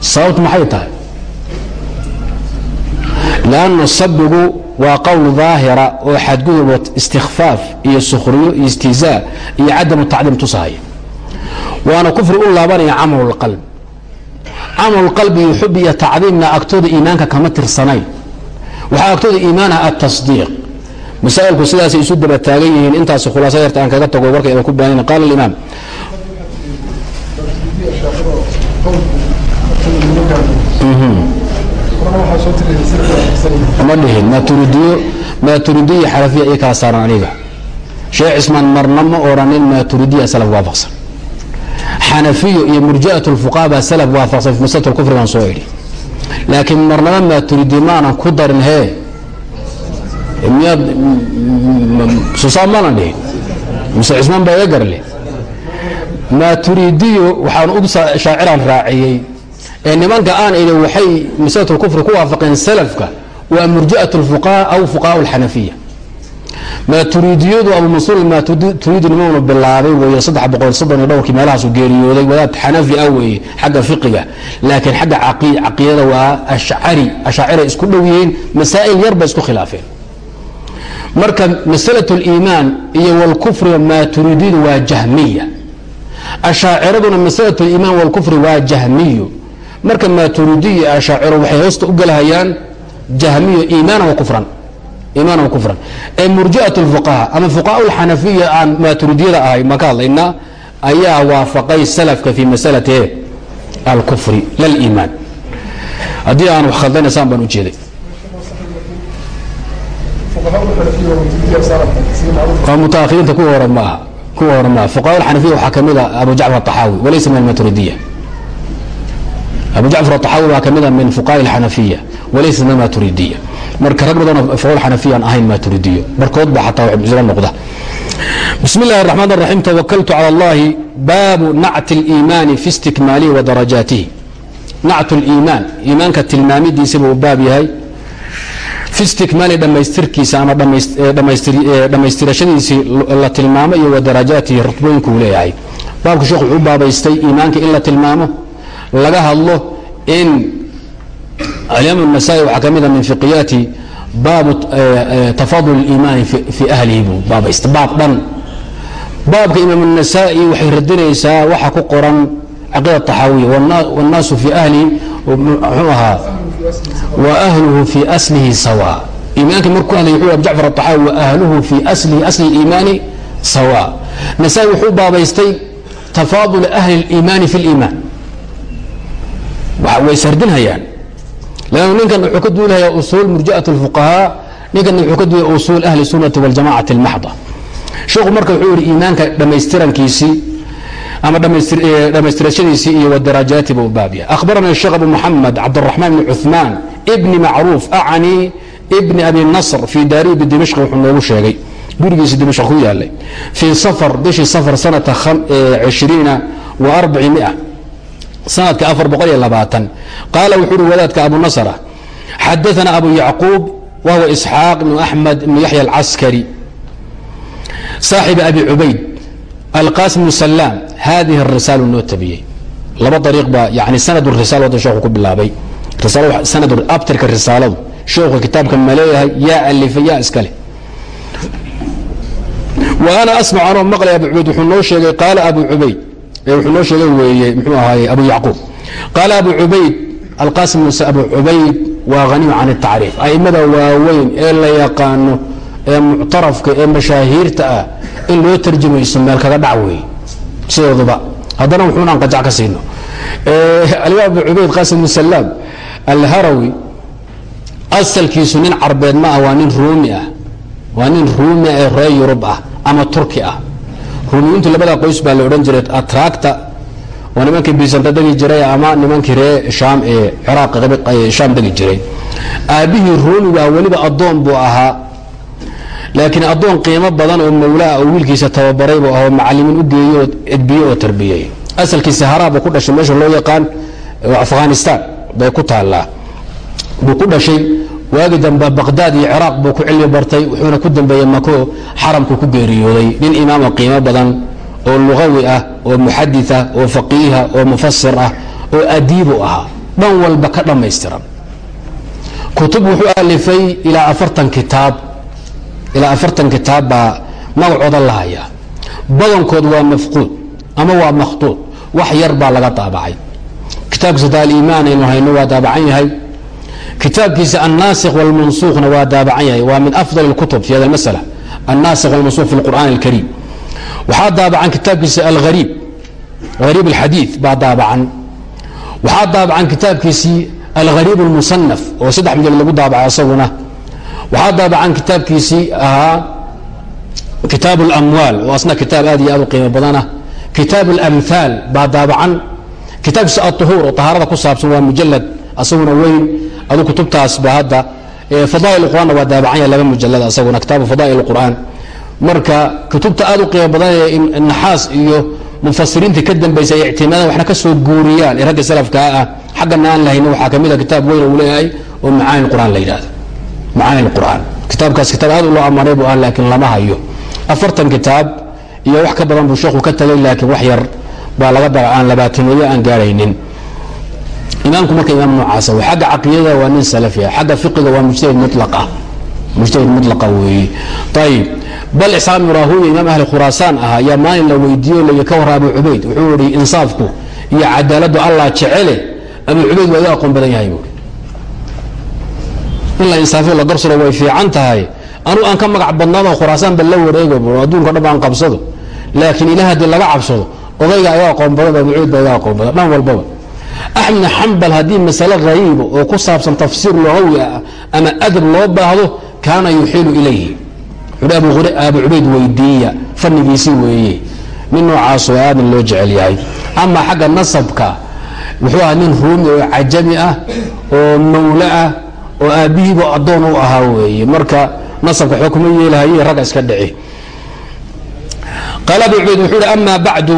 A: sababtu maxay tahay lannu sabigu waa qowl daahira oo xadgudubo istikfaaf iyo sukhriyo iyo istihzaa iyo cadamu tacdiim tusahaya waana kufri u laabanaya camal اlqalb camal qalbi iyo xub iyo tacdiimna agtooda iimaanka kama tirsanayn waxaa agtooda iimaanah atasdiiq masaa'ilku sidaasay isu daba taagan yihiin intaas khulaasa yarta aan kaga tago warka idan ku baanin qaala alimaam ma dhihin maaturidiyo maaturidiyo xarafiya iyo kala saaran aniga. Sheekh cismaan marna ma odhanin maaturidiya salaf waafaqsan. Xanafiyo iyo murji'at lfuqaha baa salaf waafaqsan fi lkufri baan soo idhi laakiin marnaba maaturidi maanan ku darin hee. Miyaad susaa maanan dhihin. Mise cismaan baa iga garle maaturidiyo waxaan u shaaciraan raaciyey ee nimanka aanayna waxay maslatu kufri ku waafaqeen salafka waa murji'at lfuqaha aw fuqaha alxanafiya. Maaturiidiyadu abu mansuur maaturiidi nimanu bilaabay weeye saddex boqol soddon iyo dhowrkii meelahaasu geeriyooday wadaad xanafi ah weeye xagga fiqiga. Laakiin xagga caqidada waa ashcari ashaacira isku dhow yihiin masaa'il yar bay isku khilaafeen. Marka masalatu liimaan iyo walkufriga maaturiidiyadu waa jahmiya. Ashaaciraduna masalatu liimaan walkufri waa jahmiyu marka maturidi iyo ashaaciro waxay hoosta u gelahayaan jahmiyo iimaana wa kufran iimaana wa kufran. Ee murji'at lfuqaha ama fuqaha lxanafiya aan maturidiyada ahay ma ka hadlaynaa ayaa waafaqay salafka fi masalati alkufri laliimaan haddii aan wax khaldanaysaan baan u jeeday. Mutaahiriinta kuwa hore maaha kuwa hore maaha fuqaha alxanafiya waxaa ka mid a abu jacfar aطaxaawi walaysa min almaturidiya abu jacfar aطaxaawi baa kamid a min fuqaha alxanafiya walaysa min almaturidiya marka rag badanoo fuqaha alxanafiya aan ahayn maturidiyo barkood baa xataa wax muslo noqda bismi اllahi الرaxmaan الraxim twakaltu calى اllahi baabu nacti اliimaani fi istikmaalihi wa darajaatihi nactu اliimaan iimaanka tilmaamidiisa buu baab yahay fi istikmaali dhammaystirkiisa ama dhammaystirashadiisii la tilmaamo iyo wa darajaatihi rutbooyinka uu leeyahay baabka sheekhu wuxuu baabaystay iimaanka in la tilmaamo laga hadlo in alimaam الnasaai waxaa ka mida min fiqiyaati baabu tafadul اliimaani fi ahlihi buu baabaystay baab dhan baabka imaam الnasaai waxay radinaysaa waxa ku qoran caqiida طaxaawiya wالnaasu fi ahlihi mxuu ahaa wahluhu fi aslihi sawa iimaanka markuu hadlay wuxuu abu jacfar aطaxaawi waahluhu fi aslihi asli اliimaani sawa nasaa-i wuxuu baabaystay tafaadul ahli اliimaani fi اliimaan way sardinhayaan lannu ninkan wuxuu ka duulahayaa usuul murji'at اlfuqahaa ninkan wuxuu ka duulaya usuul ahli الsunati waاljamacati اlmaxda sheekhu marka wuxuu yihi iimaanka dhammaystirankiisii ama dhammaystirashadiisii iyo wadarajaati buu baab yahay akhbarana sheekh abu muxamed cabdالraxmaan bn cuثmaan bni macruuf acni bni abi nasr fii daarihi bidimashq wuxuu noogu sheegay gurigiisi dimashq ku yaalay fii safar bishii safar sanata cishriina wa arbacimia sanadka afar boqol iyo labaatan. Qaala wuxuu uhi wadaadka abu nasra xadaana abu yacquub wa isxaaq bnu axmed bnu yaxya alcaskari saaxiba abi cubayd alqasim bnu salaam hadihi اrisaalu noo tabiyey. Laba ariiq baa yani sanad risaal wada sheekhu ku bilaabay. Sanad abtirka risaaladu. Sheekhu kitaabka ma yaa alifay yaa iskale. Wa ana asmac anoo maqlay abu cubayd wuxuu noo sheegay qaala abu cubayd wuxuu noo sheegay weeye muxuu ahaaye abu yacquub. Qaala abu cubayd alqasim abu cubayd waa haniyu can الtacriif aimada waaweyn ee la yaqaano ee muctarafka ee mashaahiirta ah in loo tarjumayso meel kaga dhac weeye. Sidooduba haddana wuxuunaan qajac ka siino. Alimaam abu cubayd qasim bn salaam alharawi asalkiisu nin carbeed ma ah waa nin ruumi ah. Waa nin ruumi ee reer yurub ah ama turki ah ruumiyintu labada qoys baa la odhan jiray atraagta waa nimankii bisanta degi jiray ama nimankii ree shaam ee ciraaq shaam degi jiray. Aabbihii ruumiga weliba addoon buu ahaa laakiin addoon qiimo badan oo mawlaa oo wiilkiisa tababaray buu ahoo macalimiin u geeyey oo edbiyey oo tarbiyey. Asalkiisa haraa buu ku dhashay meesha loo yaqaan afghanistan bay ku taallaa. Buu ku dhashay waagi dambe baqdaad iyo ciraaq buu ku cilmi bartay wuxuuna ku dambeeyey mako xaramku ku geeriyooday. Nin imaamo qiimo badan oo lugawi ah oo muxadith ah oo faqiiha oo mufasir ah oo adiibu ahaa dhan walba ka dhammaystiran. Kutub wuxuu alifay ilaa afartan kitaab. Ilaa afartan kitaab baa magacooda la hayaa. Badankood waa mafquud ama waa makhtuud. Wax yar baa laga daabacay. Kitaabkiisa aliimaan aynu hayno waa daabacan yahay kitaabkiisa annaasikh wاlmansuukhna waa daabacan yahay waa min afdal اlkutub fi hada اmasala annaasikh wاlmansukh fi اlqur'an اlkariim waxaa daabacan kitaabkiisa alhariib hariib اlxadiid baa daabacan waxaa daabacan kitaabkiisii alhariib اlmusanaf oo saddex mujal lagu daabacay asaguna waxaa daabacan kitaabkiisii ahaa kitaab اlamwaal oo asna kitaab aad iyo aad u qiimo badanah kitaab اlamhaal baa daabacan kitaabkiisa aلطuhuur oo طahaarada ku saabsan waa mujalad asaguna weyn adu kutubtaas ba hadda fadaail qur'aanna waa daabacan yahay laba mujalad asaguna kitaabu fadaail اqur'aan marka kutubta aad u qiimo badan ee naxaas iyo mufasiriinta ka dambaysa ay ictimaadaan waxna ka soo guuriyaan ee ragga ah xaggana aan lahayni waxaa ka mid a kitaab weyn uu leeyahay oo macaani qur'aan la yidhahdo macaani qur'aan. Kitaabkaas kitaab aad loo amaanay buu ah laakiin lama hayo. Afartan kitaab iyo wax ka badan buu sheekhu ka tagay laakiin wax yar baa laga dara aan labaatameeyo aan gaaraynin imaamku marka imaam noocaasa w xagga caqiidada waa nin salafi ah xagga fiqiga waa mujtahid mulaqa mujtahid mutlaqa weeye ayib bal isxaaq ibn rahuya imaam ahli khuraasaan ah ayaa maalin la weydiiyo la ka warra abu cubayd wuxuu ihi insaafku iyo cadaaladdu allah jecele abu cubayd waa iga aqoon badan yahay buui in la insaafiyo la garsuro way fiican tahay. Anugu aan ka magac badnaado khuraasaan ba la wareego bu adduunka dhan baan qabsado. Laakiin ilaah haddii laga cabsado odayga iga aqoon badan abu cubayd baa iga aqoon badan dhan walbaba axmed xambal haddii masale hariiba oo ku saabsan tafsiir lugawi ah ama adab loo baahdo kaana yuxiilu ilayhi abu cubayd weydiiya fanigiisii weeye nin noocaasoo aadan loo jecel yahay ama xagga nasabka wuxuu ahaa nin ruumi oo cajami ah oo mawle ah oo aabbihiiba addoon u ahaa weeye marka nasabka waxba kuma ragga iska dhici qaala abu cubayd wuxuu hi ama bacdu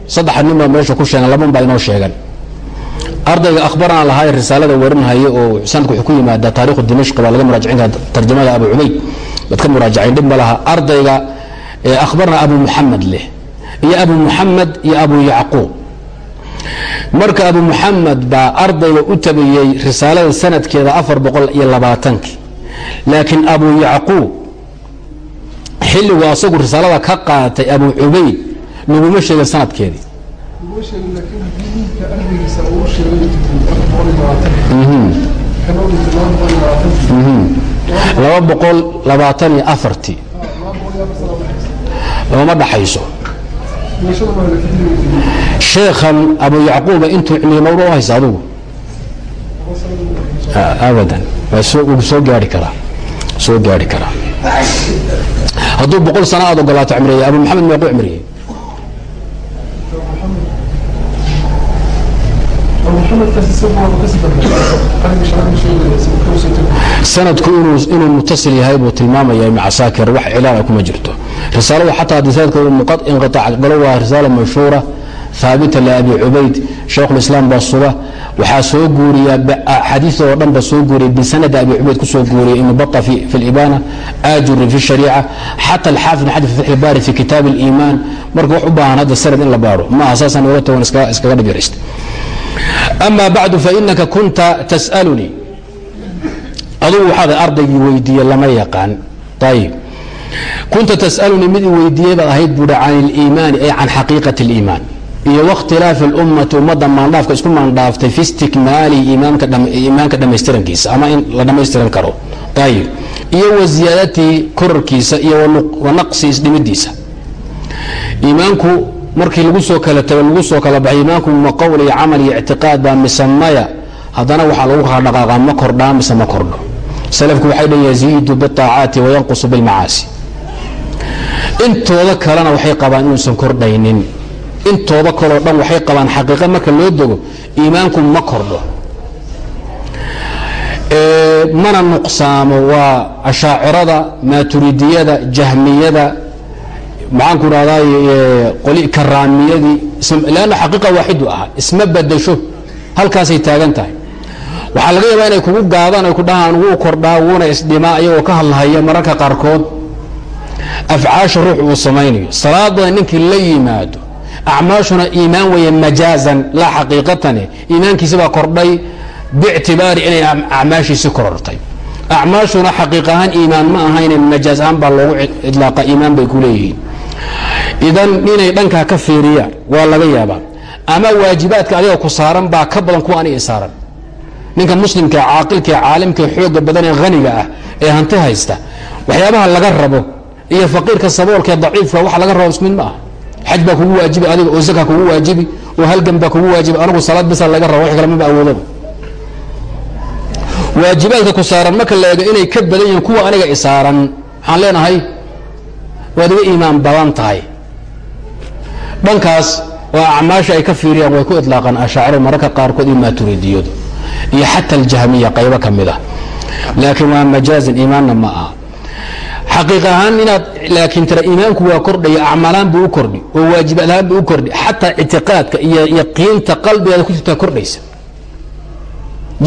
A: saddexa nin baa meesha ku sheegan laban baa inoo sheegan. Ardayga akhbarana lahaa risaalada warinhaya oo sanadka wuxuu ku yimaadaa taarikhu dimashq baa laga muraajicin kara tarjamada abu cubayd. Baad ka muraajacayn dhib ma laha. Ardayga akhbarana abu muxamed leh iyo abu muxamed iyo abu yacquub. Marka abu muxamed baa ardayga u tabiyey risaalada sanadkeeda afar boqol iyo labaatankii laakiin abu yacquub xilligu asagu risaalada ka qaatay abu cubayd laguma sheegin sanadkeedii laba boqol labaatan iyo afartii looma dhaxayso sheekhan abu yacquuba intuu cilmiga mawra u haysa adugu abadan wuu soo gaari karaa soo gaari karaa hadduu boqol sana aad ogolaato cimriye abu maxamed meequu cimriyey sanadku inuu mutasil yahay buu tilmaamaya ibn casaakir wax cilaala kuma jirto. Risaalada xataa haddii sanadkooda inqiaac galo waa risaala mashhuura haabita liabi cubayd shaykhulislaam baa suga. Waxaa soo guuriya xadiista oo dhan ba soo guuriya bisanadi abi cubayd ku guuriya ibnu fi libana ajuri fi shariica. Xata alxaafid bn xajar fi fatxi baari marka wax u baahan hadda sanad in la baaro maaha saasaan oga tagan iskaga yaraysta ama bacdu fainaka kunta tasalunii adugu waxaad ardaygii weydiiye lama yaqaan. Ayb kunta tasalunii mid i weydiiyey baad ahayd buuhi can liimaani ay can xaqiiqati اliimaan iyo wakhtilaafi اlummati ummadda maandhaafka isku maandhaaftay fi istikmaali imaanka dhammaystirankiisa ama in la dhammaystiran karo. Ayb iyo wa ziyaadatii korarkiisa iyo wa naqsiis dhimidiisa iimaanku markii lagu soo kala tago lagu soo kala baxay iimaanku ma qowl iyo camal iyo ictiqaad baa mise maya. Haddana waxaa lagu kala dhaqaaqaa ma kordhaa mise ma kordho. Salafku waxay dhan yaziidu biaacaati wayanqusu bilmacaasi. Intooda kalena waxay qabaan inuusan kordhaynin. Intooda kaleo dhan waxay qabaan xaqiiqa marka loo dego iimaanku ma kordho. Mana nuqsaamo waa ashaacirada maaturidiyada jahmiyada maxaanku idhahdaa qoli karaamiyadii lanna xaqiiqa waaxidu ahaa isma badasho halkaasay taagan tahay. Waxaa laga yaabaa inay kugu gaadaan ay ku dhahaan wuu kordhaa wuuna isdhimaa iyagoo ka hadlahaya mararka qaarkood. Afcaasha ruux uu samaynayo salaadana ninkii la yimaado acmaashuna iimaan weeye majaazan laa xaqiiqatane iimaankiisi baa kordhay biictibaari inay acmaashiisi korortay. Acmaashuna xaqiiq ahaan iimaan ma ahayne majaaz ahaan baa loogu idlaaqa iimaan bay ku leeyihiin idan inay dhankaa ka fiiriyaan waa laga yaabaa. Ama waajibaadka adiga ku saaran baa ka badan kuwa aniga saaran. Ninka muslimka caaqilka caalimka xooga badan ee haniga ah ee hanti haysta waxyaabaha laga rabo iyo faqiirka saboolka daciifka waxa laga rabo ismid ma ah xaj baa kugu waajibi adiga oo zaka kugu waajibi oo halgan baa kugu waajibi anigu salaad bisa laga rabo wax kale maba awoodaba. Waajibaadka ku saaran marka la eego inay ka badan yihiin kuwa aniga isaaran waxaan leenahay waad iimaan badan tahay. Dhankaas oo acmaasha ay ka fiiriyaan way ku ilaaqaan ashaaciro mararka qaarkood iyo maaturidiyadu iyo xata aljahmiya qaybo ka mid ah. Laakiin waa majaazan iimaanna ma aha. Xaqiiq ahaan inaad laakiin tira iimaanku waa kordhaya acmaalaan buu u kordhi oo waajibaad ahaan buu u kordhi xataa ictiqaadka iyo yaqiinta qalbigaada ku jirtaa kordhaysa.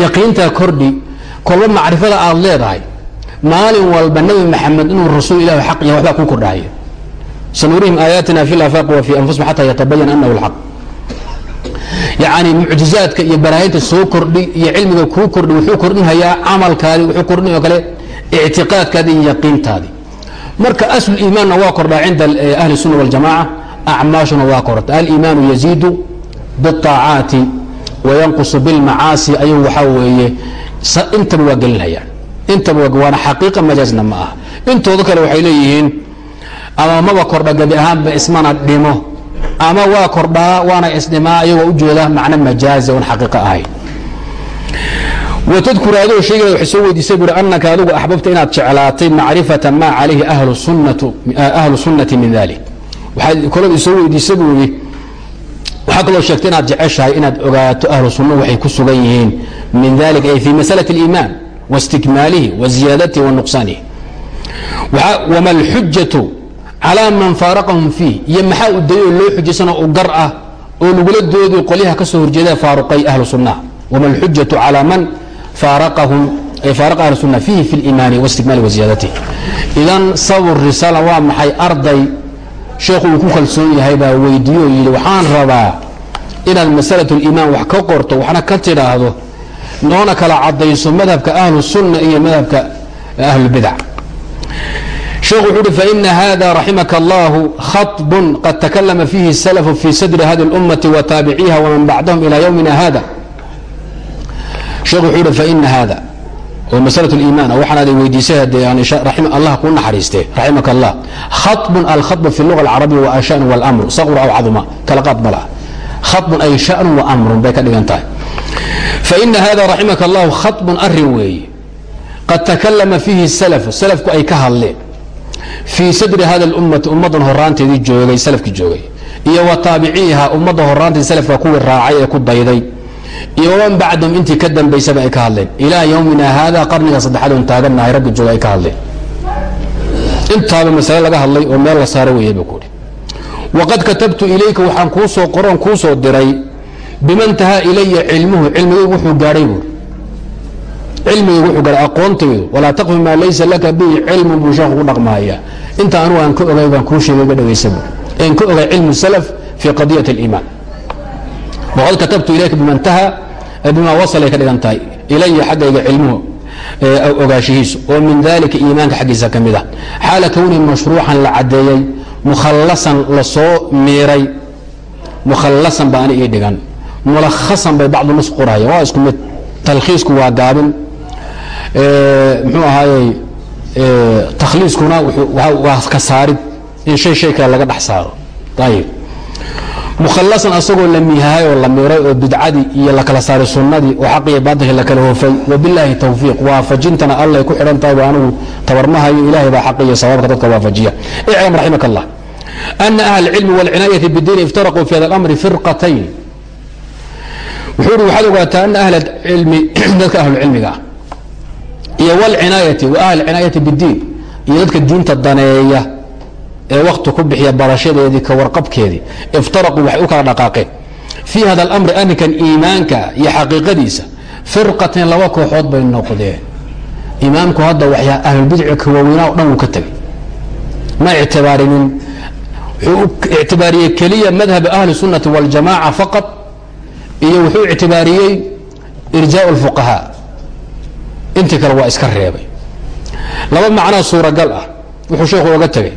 A: Yaqiintaa kordhi kolba macrifada aad leedahay maalin walba nabi maxamed inuu rasuul ilah aq ya wabaa kuu kordhahayo sanurihim aayaatina fi lafaaq wa fi anfusihim xata yatabayan anahu lxaq yani mucjizaadka iyo baraayinta soo kordhi iyo cilmiga kuu kordhi wuxuu kordhinhayaa camalkaadi wuxuu kordhin kale ictiqaadkaadi iyo yaqiintaadi. Marka aslu iimaanna waa kordhaa cinda eh, ahli sunna waljamaca acmaashuna waa korta aliimaanu yaziidu biاطaacaati wayanqusu bilmacaasi ayuu waxaa weeye intaba waa gelinhayaan intaba waana xaqiiqa majaazna ma aha. Intooda kale waxay leeyihiin ama maba kordha gebi ahaanba ismana dhimo ama waa kordhaa waana isdhimaa ayagoo ujeeda macno majaazi oon xaqiiqa ahayn watadkur adoo sheegaya waxay soo weydiisay buuri annaka adigu axbabta inaad jeclaatay macrifata maa calayhi ahlu sunnati min dalik waxaad kolada soo weydiisa buu yidhi waxaa kaloo sheegtay inaad jeceshahay inaad ogaato ahlu sunna waxay ku sugan yihiin min dalik ay fi masalati اliimaan wastikmaalihi wa ziyaadatihi wa nuqsaanihi wama alxujatu calaa man faaraqahum fiih iyo maxaa u dayoo loo xujaysanoo u gar ah oo lagula doodi qolyaha ka soo horjeeda faaruqay ahlu sunnaha wama alxujatu calaa man faaraqahum faaraqa ahlu sunna fiihi fi اliimaani wastikmaali wa ziyaadatihi idan sabr risaala waa maxay arday sheekhu uu ku kalsoon yahay baa weydiiye yidhi waxaan rabaa inaad masalat اliimaan wax ka qorto waxna ka tidhaahdo noona kala cadayso madhabka ahlu sunna iyo madhabka ahlulbidac sheekhu wuxuu uhi faina hada raximaka allahu khaطbun qad takalama fihi الsalfu fi sadri hadi اlummati wa taabiciiha waman bacdahum ila ywmina hada sheekhu wuxuu uhi faina hada oo masأlaة اliiman waxaan aday weydiisay allah kuu naxariiste raximaka allah khaطbun alkhaطb fi اluga اlcarabiya wa ashanu wاlmru saqru aw caduma kala qaad ma laha khaطbun ay shanu wa amrun bay ka dhigan tahay faina hada raximaka allahu khaطbun arrin weeye qad takalama fiihi salfu salafku ay ka hadleen fii sadri hada اlummati ummaddan horaanteedii joogay salafkii joogay. Iyo wa taabiciiha ummadda horaanteedi salafka kuwii raacay ee ku dayday iyo waman bacdahum intii ka dambaysaba ay ka hadleen. Ilaa ywmina haada qarniga saddexaad oon taagannahay ragga jooga ay ka hadleen. Intaaba masale laga hadlay oo meel la saaro weeye buu kuhi waqad katabtu ilayka waxaan kuu soo qoroon kuu soo diray biman tahaa ilaya cilmuhu cilmigaygu wuxuu gaadhay buuri cilmigaygu wuxuu gaadhay aqoontaydu walaa taqfi maa laysa laka bihi cilmun buu sheekhu ku dhaqmaaya. Inta anugu aan ka ogay baan kuu sheegay ga dhegaysa buuri een ka ogay cilmu salaf fii qadiyati اliimaan waqad katabtu ilayka biman taha bimaa wasalay ka dhigan tahay. Ilaya xaggayga cilmuhu ogaashihiisu. Oo min dalika iimaanka xaggiisa ka mid ah xaala kownihi mashruucan la caddeeyey mukhallasan la soo miiray. Mukhallasan ba ani ii dhigan mulakhasan bay bacdu nus qoraya waa isku mid. Talkhiisku waa gaabin. Muxuu ahaayey takhliiskuna waa ka saarid. In shay shay kale laga dhex saaro ayib mukhallasan asagoo la miihahay oo la miray oo bidcadii iyo la kala saaray sunnadii oo xaqiiyo baatilkii la kala hoofay wabilaahi tawfiiq. Waafajintana allay ku xidhan tahay ba anigu tabarmahayo ilaahay baa xaqi iyo sawaabka dadka waafajiya. Iclam raximaka allah ana ahla alcilmi wاlcinaayati bidiin iftaraquu fi hada اlamri firqatayn wuxuu uhi waxaad ogaataa ana ahla cilmi dadka ahlucilmiga ah iyo wاlcinaayati wa ahli cinaayati bidiin iyo dadka diinta daneeya ee wakti ku bixiya barashadeedii ka warqabkeedii. Iftaraquu waxay u kala dhaqaaqeen fii hada alamri arrinkan iimaanka iyo xaqiiqadiisa firqatain laba kooxood bay noqdeen. Imaamku hadda waxyaa ahlulbidci ka waaweynaa o dhan uu ka tegay ma ictibaarinin wuxuu ictibaariyey keliya madhab ahli sunnati waljamaca faqad iyo wuxuu ictibaariyey irjaa lfuqahaa intii kale waa iska reebay laba macnaa suuragal ah wuxuu sheekhu oga tegay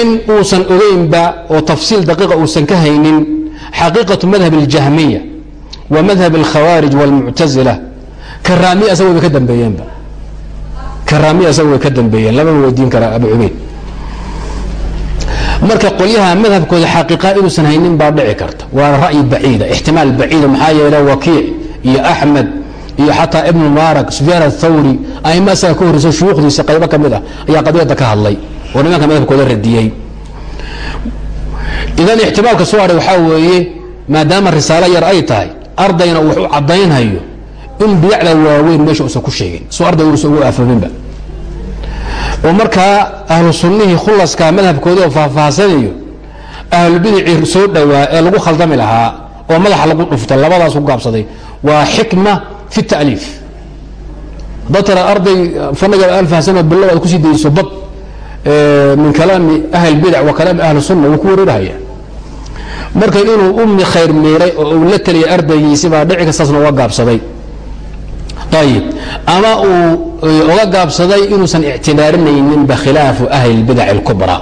A: in uusan ogeynba oo tafsiil daqiiqa uusan ka haynin xaqiiqatu madhab اljahmiya wa madhab اlkhawaarij wاlmuctazila karaamiya asaga way ka dambeeyeenba karaamiya asaga way ka dambeeyeen labama weydiin kara abu cubeyd marka qolyaha madhabkooda xaqiiqa inuusan haynin baa dhici karta. Waa ra'yi baciida ixtimaal baciida maxaa yeele wakiic iyo axmed iyo xataa ibn mubaarak sufyaan athawri aima ka horreysa shuyuukhdiisa qaybo ka mid ah ayaa qadiyadda ka hadlay oo nimanka madhabkooda radiyey idan ixtimaalka soo hadhay waxaa weeye maadaama risaalo yar ay tahay ardayna wax u caddaynhayo in bidacda waaweyn meesha uusan ku sheegin. Soo arday uusan ugu aafaminba oo markaa ahlu sunnihii khulaskaa madhabkoodii oo faahfaahsanayo ahlubidicii soo dhowaa ee lagu khaldami lahaa oo madaxa lagu dhufto labadaas ku gaabsaday waa xikma fi taliif. Haddaad tara arday fanaga aan fahamsanoo bilow aad ku sii dayso bad min kalaami ahl bidac wa kalaami ahli sunna wuu ku wareerhaya marka inuu umi khayr miiray oo uu la teliyay ardaygiisi baa dhici kastaasna uga gaabsaday ayib ama uu uga gaabsaday inuusan ictibaarinayninba khilaafu ahli اlbidac اlkubra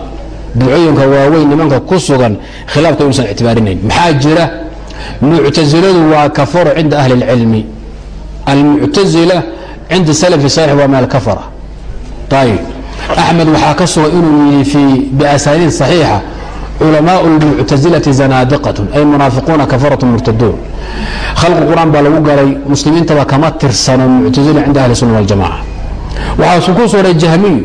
A: bidcooyinka waaweyn nimanka ku sugan khilaafka inuusan ictibaarinayn maxaa jira muctasiladu waa kafaro cinda ahli اlcilmi almuctazila cinda salafi salix waa min alkafara ayib axmed waxaa ka sugan inuu yidhi fii biasaaniid صaxiixa culamaء اlmuctasilati zanaadiqatun ay munaafiquuna kafarat murtaduun. Khalqi qur'aan baa lagu galay muslimiintaba kama tirsano muctasila cinda ahli sunna waljamaca waxaa ku sooray jahmiy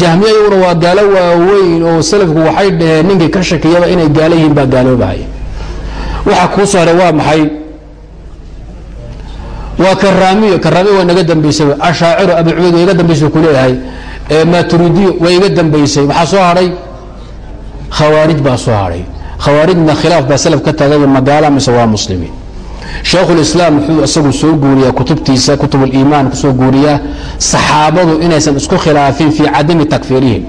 A: jahmiya iyaguna waa gaalo waaweyn oo salafku waxay dhaheen ninkii ka shakiyaba inay gaalo yihiin baa gaaloobahaya waxa kuu soo haray waa maxay? Waa karaamiyo karaamiyo waa naga dambaysay ashaaciro abi cubeyd waa iga dambaysay kuleeyahay maturidiyo waa iga dambaysay waxaa soo hadhay khawaarij baa soo hadhay khawaarijna khilaaf baa salaf ka taagay magaala mise waa muslimiin shaekhulislaam wuxuu isagu soo guuriyaa kutubtiisa kutubuliimaan ku soo guuriyaa saxaabadu inaysan isku khilaafin fii cadami takfiirihim.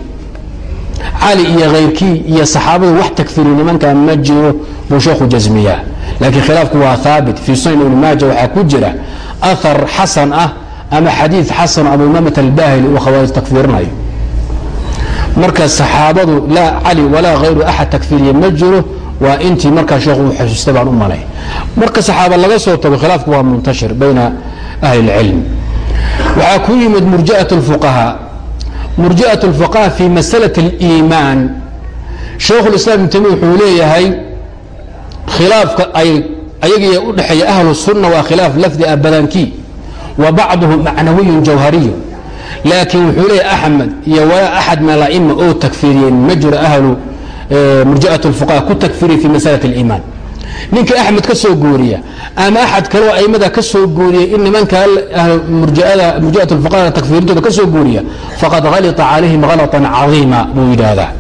A: Cali iyo khayrkii iyo saxaabadu wax takfiiri nimankaa ma jiro buu sheekhu jasmiyaa laakiin khilaafku waa haabit fii sunan ibni waxaa ku jira ahar xasan ah ama xadiid xasan abu imaamata albahili uu khawaarij takfiirinayo marka saxaabadu laa cali walaa hayru axad takfiiriya ma jiro waa intii markaa sheekhu uu xusuustay baan u malay marka saxaaba laga soo tago khilaafku waa muntashir bayna ahli اlcilm waxaa ku yimid murji'aة الfuqahaa murji'aة الfuqaha fi masalaة اliimaan shaykhu اlislam ibn tamiya wuxuu leeyahay khilaafka ay ayagiiya u dhexeeya ahlu sunna waa khilaaf lafdi ah badankii wa bacduhu macnawiyu jawhariyu laakiin wuxuu leeyahy axmed iyo walaa axad min ala'ima oo takfiiriyeen ma jiro ahlu murji'aة الfuqaha ku takfiriya fi masalaة اliimaan ninka axmed ka soo guuriya ama axad kaleo aimada ka soo guuriyay in nimanka murjiat fuqaha takfiirintooda ka soo guuriya faqad halita calayhim halطan cadiima buu yidhaahdaa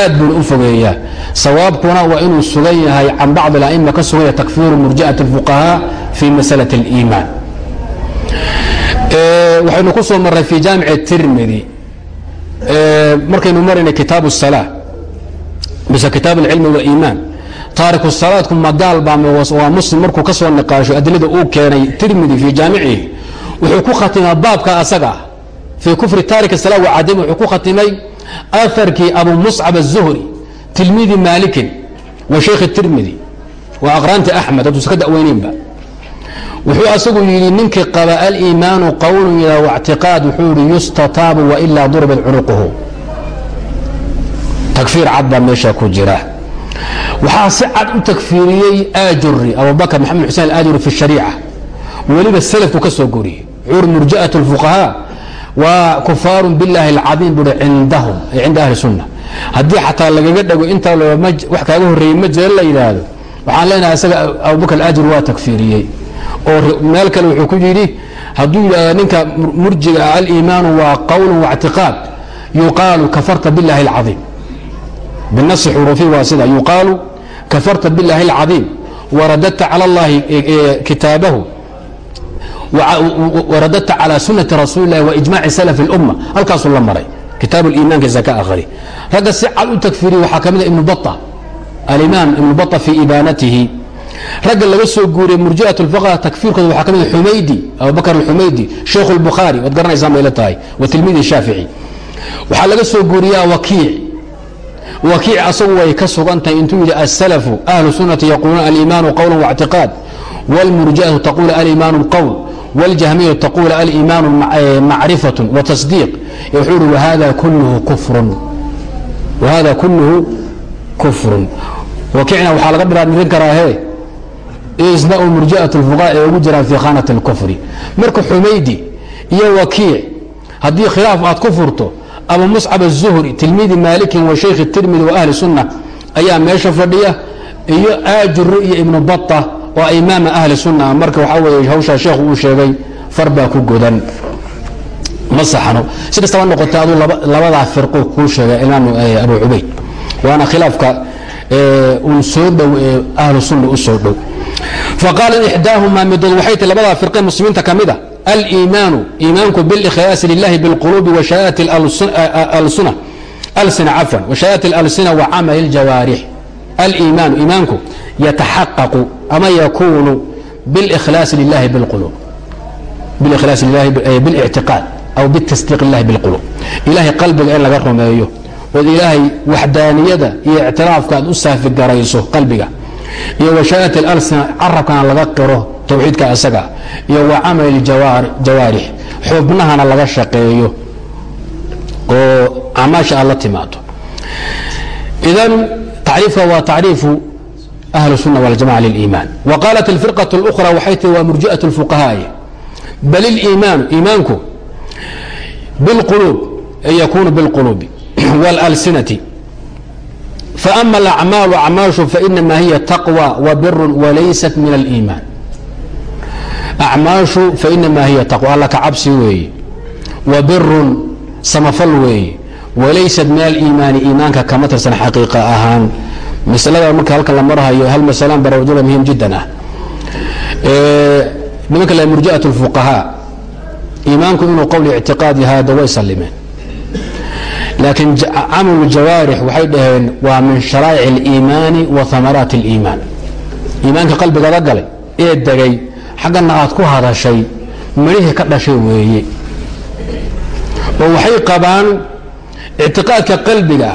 A: aad buuna u fogeeyaa sawaabkuna waa inuu sugan yahay can bacd aima ka sugan yahay takfiiru murji'at اfuqahaa fi masalaة اliimaan waxaynu ku soo maray fi jaamic tirmidi markaynu maraynay kitaab الsalaa mise kitaab اlcilmi wاliimaan taariku salaadku magaal baa waa muslim markuu ka soo niqaasho adilada uu keenay tirmidi fii jaamicihi wuxuu ku khatimay baabka asaga ah fii kufri taarik sala wacadami wuxuu ku khatimay aharkii abu muscab الzuhri tilmiidi maalikin wa sheikhi tirmidi waa aqraanti axmed hadduusa ka da'weyneynba wuxuu asagu yidhi ninkii qaba aliimaanu qowlu ila wاctiqaad wuxuu yihi yustataabu wailaa duribat cunuquhu takfiir cad baa meesha ku jira waxaa si cad u takfiiriyey aajuri abubakr maxamed xuseen aajuri fi shariica weliba salafku ka soo guuriyey wuxuu murji'at اlfuqahaa waa kufaaru biاllahi اlcadiim buui cindahum ay cinda ahli sunna haddii xataa lagaga dhago intaa wax kaaga horreeyey ma jira la yidhaahdo waxaan leenahay isaga abubakr aajuri waa takfiiriyey oo meel kale wuxuu ku yidhi hadduu yidhahdo ninka murjiga ah aliimaanu waa qowl واctiqaad yuqaalu kafarta biاllahi اlcadiim binasi xuruufi waa sida yuqaalu kafarta biاllahi اlcadiim waradadta calى اllahi kitaabahu waradadta calى sunati rasuuli اlahi waijmaci salaf اlumma halkaasuu la maray kitaab iimaankiisa ka akhri ragga si cad u takfiriye waxaa ka mida ibnu ba alimaam ibnu ba fii ibaanatihi ragga laga soo guuriyey murji'at اlfaqha takfiirkooda waxaa ka mida xumaydi abubakr alxumaydi sheikh اlbukhaari waad garanaysaan bay la tahay wa tilmiidi shaafici waxaa laga soo guuriyaa wakiic wakiic asagu way ka sugan tahay intuu yidhi asalafu ahlu sunati yaquuluuna aliimaanu qowla واctiqaad wاlmurji'atu taqulu aliimaanu qowl wاljahmiyatu taqulu aliimaanu macrifaة watasdiiq wuxuu ihi wahada kulluhu kufrun wahada kulluhu kufrun wakiicna waxaa laga dhiraadhirin karaahe isna u murji'at اlfuqaha ee ugu jiraan fii khaanat اlkufri marka xumaydi iyo wakiic haddii khilaaf aad ku furto abu muscab الzuhri tilmiidi maalikin wa shaykhi tirmidi wa ahli sunna ayaa meesha fadhiya iyo aajuru iyo ibnu bata oo imaama ahli sunna marka waxaa weeye hawshaa sheekhu uu sheegay far baa ku godan ma saxno si kastaba noqotay aduu labadaa firqo kuu sheegay imaam abu cubayd waana khilaafka uu soo dhow ee ahlu sunna u soo dhow. Faqaalat ixdaahumaa midood waxay ti labadaa firqe muslimiinta ka mid a aliimaanu iimaanku bilikhlaasi lilahi bilquluubi washayaati alsuna alsina cafwan washayaati alsina wa camali ljawaarix aliimaanu iimaanku yataxaqaqu ama yakuunu bilikhlaasi lilahi lilahi bilictiqaad aw bitasdiiq illahi bilquluub. Ilahay qalbiga in laga rumeeyo ood ilaahay waxdaaniyada iyo ictiraafka aad u saafigarayso qalbiga iyo washaa'at alsina carabkana laga qiro towxiidka isaga iyo wa camali jawaarix xubnahana laga shaqeeyo oo acmaasha aad la timaado idan tacriifka waa tacriifu ahlu الsunة واljamaca liliiman wa qaalat alfirqaة اlأkhra waxay tii waa murji'aة اlfuqahaa'i bal iliimaanu iimaanku biاlquluub yakunu biاlquluubi wاlalsinati faama alacmaalu acmaashu fainama hiya taqwى wabirun walaysat min aliimaan acmaashu fainama hiya taqwa alla ka cabsi weeye wa birun samafal weeye walaysat min aliimaani iimaanka kama tirsan xaqiiqa ahaan masalada marka halkan la marhayo hal masalaan barawjada muhiim jiddan ah nimanka la murji'at اlfuqahaa iimaanku inuu qowl ictiqaad yahaada way sallimeen laakiin camalu jawaarix waxay dhaheen waa min sharaa'ic اliimaani wa hamaraat اliimaan iimaanka qalbigaada galay ee degay xaggana aad ku hadashay midhihii ka dhashay weeye oo waxay qabaan ictiqaadka qalbiga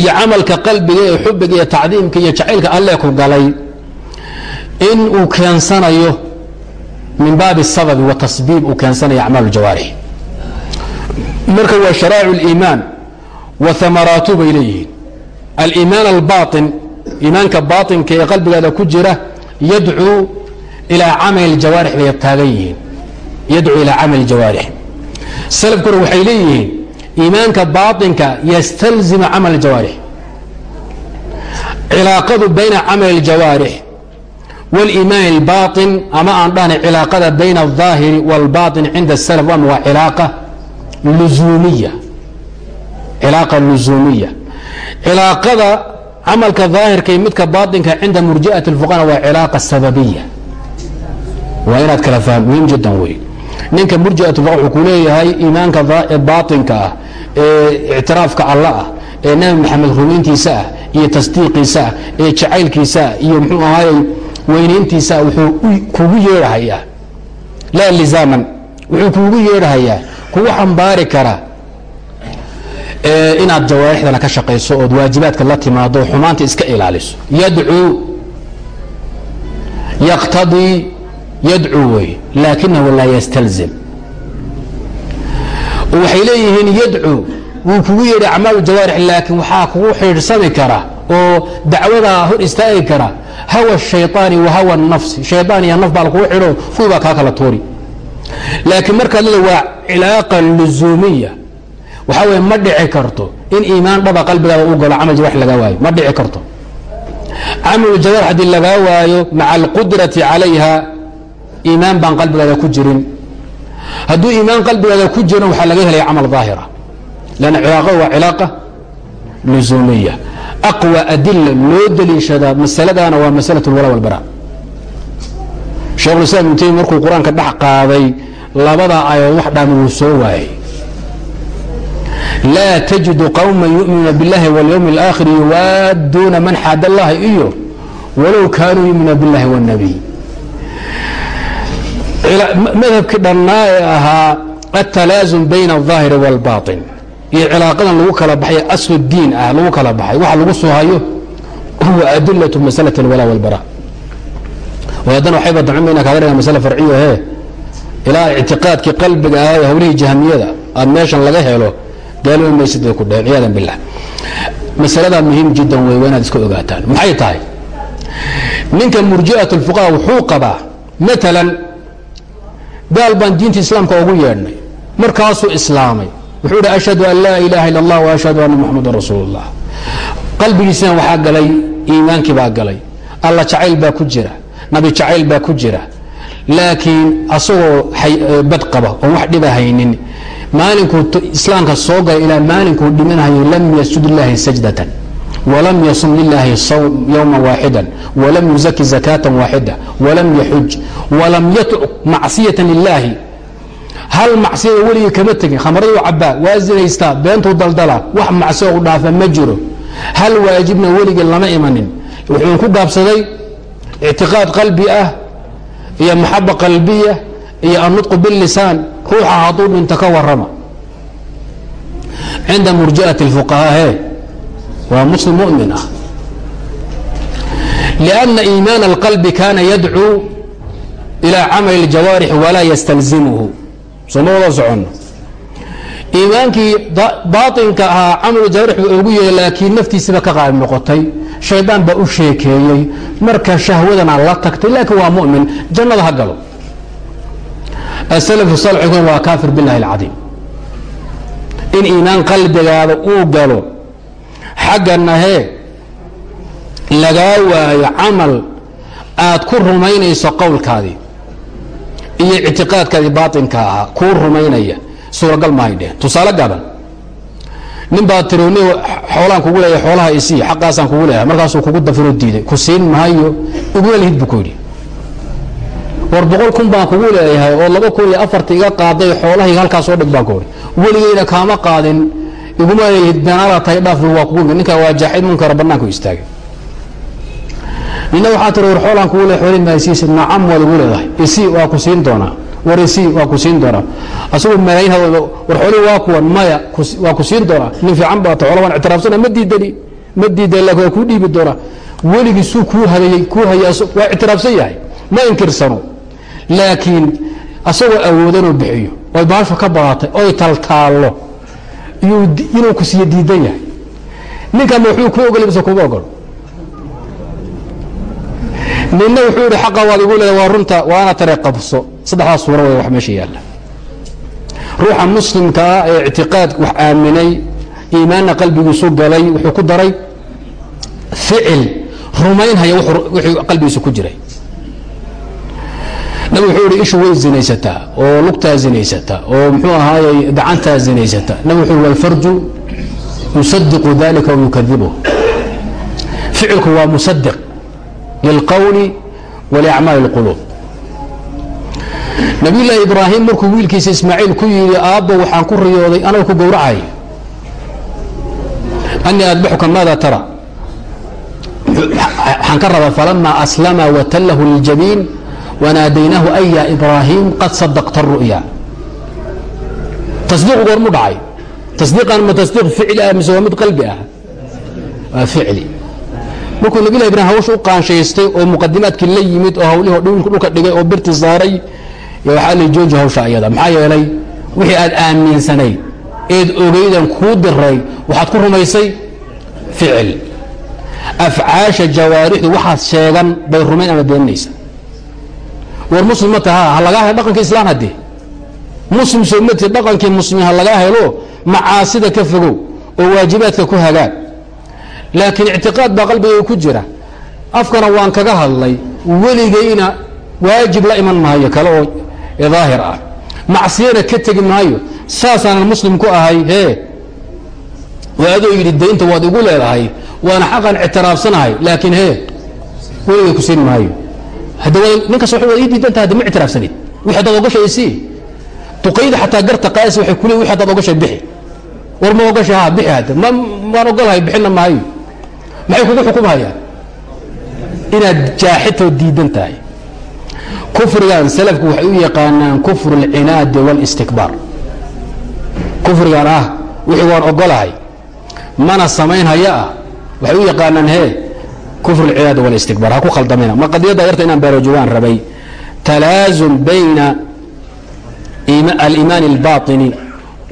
A: iyo camalka qalbiga ee xubiga iyo tacdiimka iyo jacaylka alle ku galay in uu keensanayo min baabi sababi watasbiib uu keensanayo acmaal jawaarix marka waa sharaa'ic اliimaan wa hamaraatu bay leeyihiin aliimaan albaaطin iimaanka baaطinka ee qalbigaada ku jira yadcuu ilaa camal jawaarix bay taagan yihiin yadcuu ilaa camal jawaarix salafkuna waxay leeyihiin iimaanka baaطinka ystalzimu camal jawaarix cilaaqadu bayna camal اjawaarix wاliimaan اlbaaطin ama aan dhahna cilaaqada bayna الظaahiri wاlbaaطin cinda الsalaf waa waa luumiy cilaaqa lusuumiya cilaaqada camalka daahirka iyo midka baainka cinda murji'at اlfuqana waa cilaaqa sababiya. Waa inaad kala faha muhiim jiddan wey ninka murjiat fuqa wuxuu ku iimaanka baatinka ah ee ictiraafka allah ah ee nebi maxamed rumayntiisa ah iyo tasdiiqiisa ah ee jacaylkiisaa ah, iyo muxuu ahaayey weynayntiisaa ah, wuxuu kugu yeedhahayaa laa lizaaman wuxuu kuugu yeedhahayaa kugu xambaari kara inaad jawaarixdana ka shaqayso ood waajibaadka la timaado xumaanta iska ilaaliso. Yadcuu. Yaqtadii yadcuu wey laakinahu laa ystalzim waxay leeyihiin yadcuu wuu kugu yeedhi acmaal jawaarix laakiin waxaa kugu xidhiidsami kara oo dacwadaa hor istaagi kara hawa shayطaani wa hawa nafsi. Shayطaan iyo naf baa lakugu xidho kuwii baa kaa kala tuuri laakiin markaad leeda waa cilaaqa luzuumiya waxaa weye ma dhici karto in iimaan dhaba qalbigaada u galo camal jawaarix lagaa waayo. Ma dhici karto. Camalu jawaarix haddii lagaa waayo maca alqudrati calayha iimaan baan qalbigaada ku jirin. Hadduu iimaan qalbigaada ku jirin waxaa laga helaya camal daahira. Lanna cilaaqadu waa cilaaqa luzuumiya aqwa adila loo deliishadaa masaladaana waa masalat اlwala walbara shekhulislaam ibnu taymiya markuu qur-aanka dhex qaaday labadaa aayadood wax dhaama wuu soo waayey laa tajidu qowma yu'minuuna biاllahi wاlyowmi اlآakhir yuwaaduuna man xaad allahi iyo walow kaanuu yuminuuna biاllahi wالnabiy madhabkii dhannaa ee ahaa altalaazum bayna الظaahiri wاlbaطin iyo cilaaqadan lagu kala baxay aslu diin ah lagu kala baxay waxa lagu soo hayo huwa adilaة masalaة اlwalaa wاlbara haddana waxayba damcin bayna kaaga dhigaa masale farciya he ilaa ictiqaadkii qalbiga ah ee hawlihii jahamiyada aad meeshan laga helo gaalowi maysid bay ku dheheen ciyadan bilah masaladaa muhiim jiddan wey waa inaad iska ogaataan maxay tahay ninka murji'at اlfuqaha wuxuu qabaa maalan gaal baan diinta islaamka ugu yeedhnay markaasuu islaamay wuxuu idhi ashhadu an laa ilaaha illa allah ashhadu anna muxamadan rasuulu اllah qalbigiisina waxaa galay iimaankii baa galay alla jacayl baa ku jira nabi jacayl baa ku jira. Laakiin asagoo bad qaba oon wax dhiba haynin maalinkuu islaamka soo galay ilaa maalinkuu dhimanhayo lam yasjud ilaahi sajdatan walam yasum lilaahi yowma waaxida walam yuzaki zakaata waaxida walam yaxuj walam yatruc macsiyata lilaahi hal macsiyada weligii kama tegin? Khamraduu cabaa waa zinaystaa beentuu daldala wax macsiyo u dhaafa ma jiro. Hal waajibna weligii lama imanin. Wuxuu ku gaabsaday ictiqaad qalbi ah iyo maxaba qalbiya iyo annutqu bilisaan ruuxa hadduu dhinto ka warama cinda murji'ati اfuqahaahe waa muslim mumin ah لأnna iimaan اlqalbi kana yadcuu ilى camali اljawaarix walaa ystalzimhu sooma wada socono iimaankii baainka ahaa camalu jaarix ugu ogu laakiin naftiisiba ka qaali noqotay. Shaydaan baa u sheekeeyey. Marka shahwadana la tagtay laakiin waa mumin. Jannada ha galo. Asalfu salxun waa kaafir billahi alcadiim. In iimaan qalbigaada uu galo xagganahee lagaa waayo camal aad ku rumaynayso qowlkaadii iyo ictiqaadkaadii baainka ahaa kuu rumaynaya suuragal mahay dheh tusaale gaban nin baa tironi xoolaan kugu leeya xoolaha isii xaqaasaan kugu leeyahay. Markaasuu kugu dafiro diiday. Ku siin maayo iguna lihid buu ku yidhi. War boqol kun baan kugu leeyahay oo laba kun iyo afarta iga qaaday xoolahayga halkaasoo dhig baan ku uri weligeyna kaama qaadin iguma leeyahid beenaala tahay dhaaf waa kugu ninkaa waa jaaxid munkara bannaanku istaagay. Nina waxaa tiri war xoolaan kugu le xoolin maa isiisa nacam waad igu leedahay isii waa ku siin doonaa war isii waa ku siin doonaa. Asagu malayn war xoolii waa kuwan maya waa ku siin doonaa. Nin fiican baata xoola waan ictiraafsana ma diidani ma diidan laakin waa kuu dhiibi doonaa. Weligii suu kuu hayay kuu hayay waa ictiraafsan yahay. Ma inkirsano laakiin asagoo awoodanoo bixiyo. Oy baashu ka badatay oy taltaallo. Inuu ku siiyo diidan yahay. Ninkanma wuxuu ku ogol mise kuma ogol ninna wuxuu yihi xaqa waad igu leedahay waa runta waana tare qabso saddexdaas suura way wax meesha yaalla. Ruuxa muslimka ah ee ictiqaad wax aaminay iimaanna qalbigiisu galay wuxuu ku daray ficil rumaynhaya wixii qalbigiisa ku jiray. Nabig wuxuu ihi ishu way zinaysataa oo lugtaa zinaysataa oo muxuu ahaayey gacantaa zinaysataa. Nabig wuxuu i walfarju yusadiqu dalika yukadibuh ficilku waa musadiq lilqowli walicmaali اlquluub nabiy llaahi ibraahim markuu wiilkiisa ismaaciil ku yidhi aabbo waxaan ku riyooday anoo ku gowracay. Anii adbaxuka maada tara. Waxaan ka rabaa falama aslama watallahu liljabiin wanaadaynaahu ay ya ibraahim qad sadaqta ru'ya tasdiiqu goormu dhacay. Tasdiiqan ma tasdiiq ficli ah mise waa mid qalbi ah? Waa ficli. Markuu nabi lah ibrahim hawsha u qaanshaystay oo muqadimaadkii la yimid oo hawlihii dhulka dhigay oo birti saaray jooji hawsha ayada. Maxaa yeelay wixii aad aaminsanayd eed ogaydan kuu diray waxaad ku rumaysay ficil. Afcaasha jawaarixdu waxaad sheegan bay rumayn ama beeninaysa. War muslim ma taha ha lagaa helo dhaqanka islaan haddee muslim soo mati dhaqankii muslimiin ha lagaa helo macaasida ka fogow oo waajibaadka ku hagaag laakiin ictiqaad baa qalbiga ku jira. Afkana waan kaga hadlay weligayna waajib la iman maayo kale oo daahir ah. Macsiyana ka tegi maayo saasaanan muslim ku ahay hee oo adoo yidhi daynta waad igu leedahay waana xaqan ictiraafsanahay laakiin hee weligay ku siin maayo. Ninkas waad ii diidantaha hadda ma ictiraafsanid wixi hadaad ogashay isii duqayda xataa garta qaayasa waxay ku leeyihiin wixi hadaad ogashay bixi. War ma ogashay ha bixi hadda. Ma waan ogolahay bixinna maayo. Maxay kugu xukumhayaan inaad jaaxitoo diidan tahay kufrigan salafku waxay u yaqaanaan kufru اlcinaadi wاlistikbaar kufrigan ah wixii waan ogolahay mana samaynhaya ah waxay u yaqaanaan he kufr اlcinaadi wاlistikbar ha ku khaldamina ma qadiyadda yarta inaan baaroojogaan rabay talaazum bayna aliimaan اlbaطini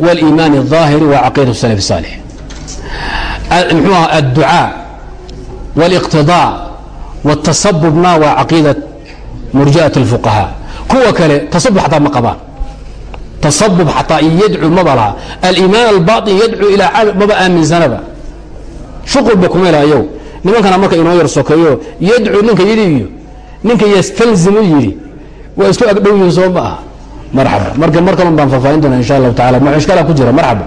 A: wاliimaan الظaahiri wa caqiidaة الsalaf الصaalix mxuu aha adducaa wاliqtidاع wالtasabubna waa caqiidaة murjaat اfuqahaa kuwa kale tasabu ataa ma abaan taabub ataa yadcu maba laha alimaan albaطin yadcu ilaa maba aaminsanaba shuqulba kuma helaayow nimankana marka inoo yar sokeeyo yadcu ninka yidhi iyo ninka yastalzimu yidhi waa isku agdhow yihiin soo ma aha. Marxaba. Marka mar kalun baan faafaahin doona insha allahu taala ma ishkaalaa ku jira. Marxaba.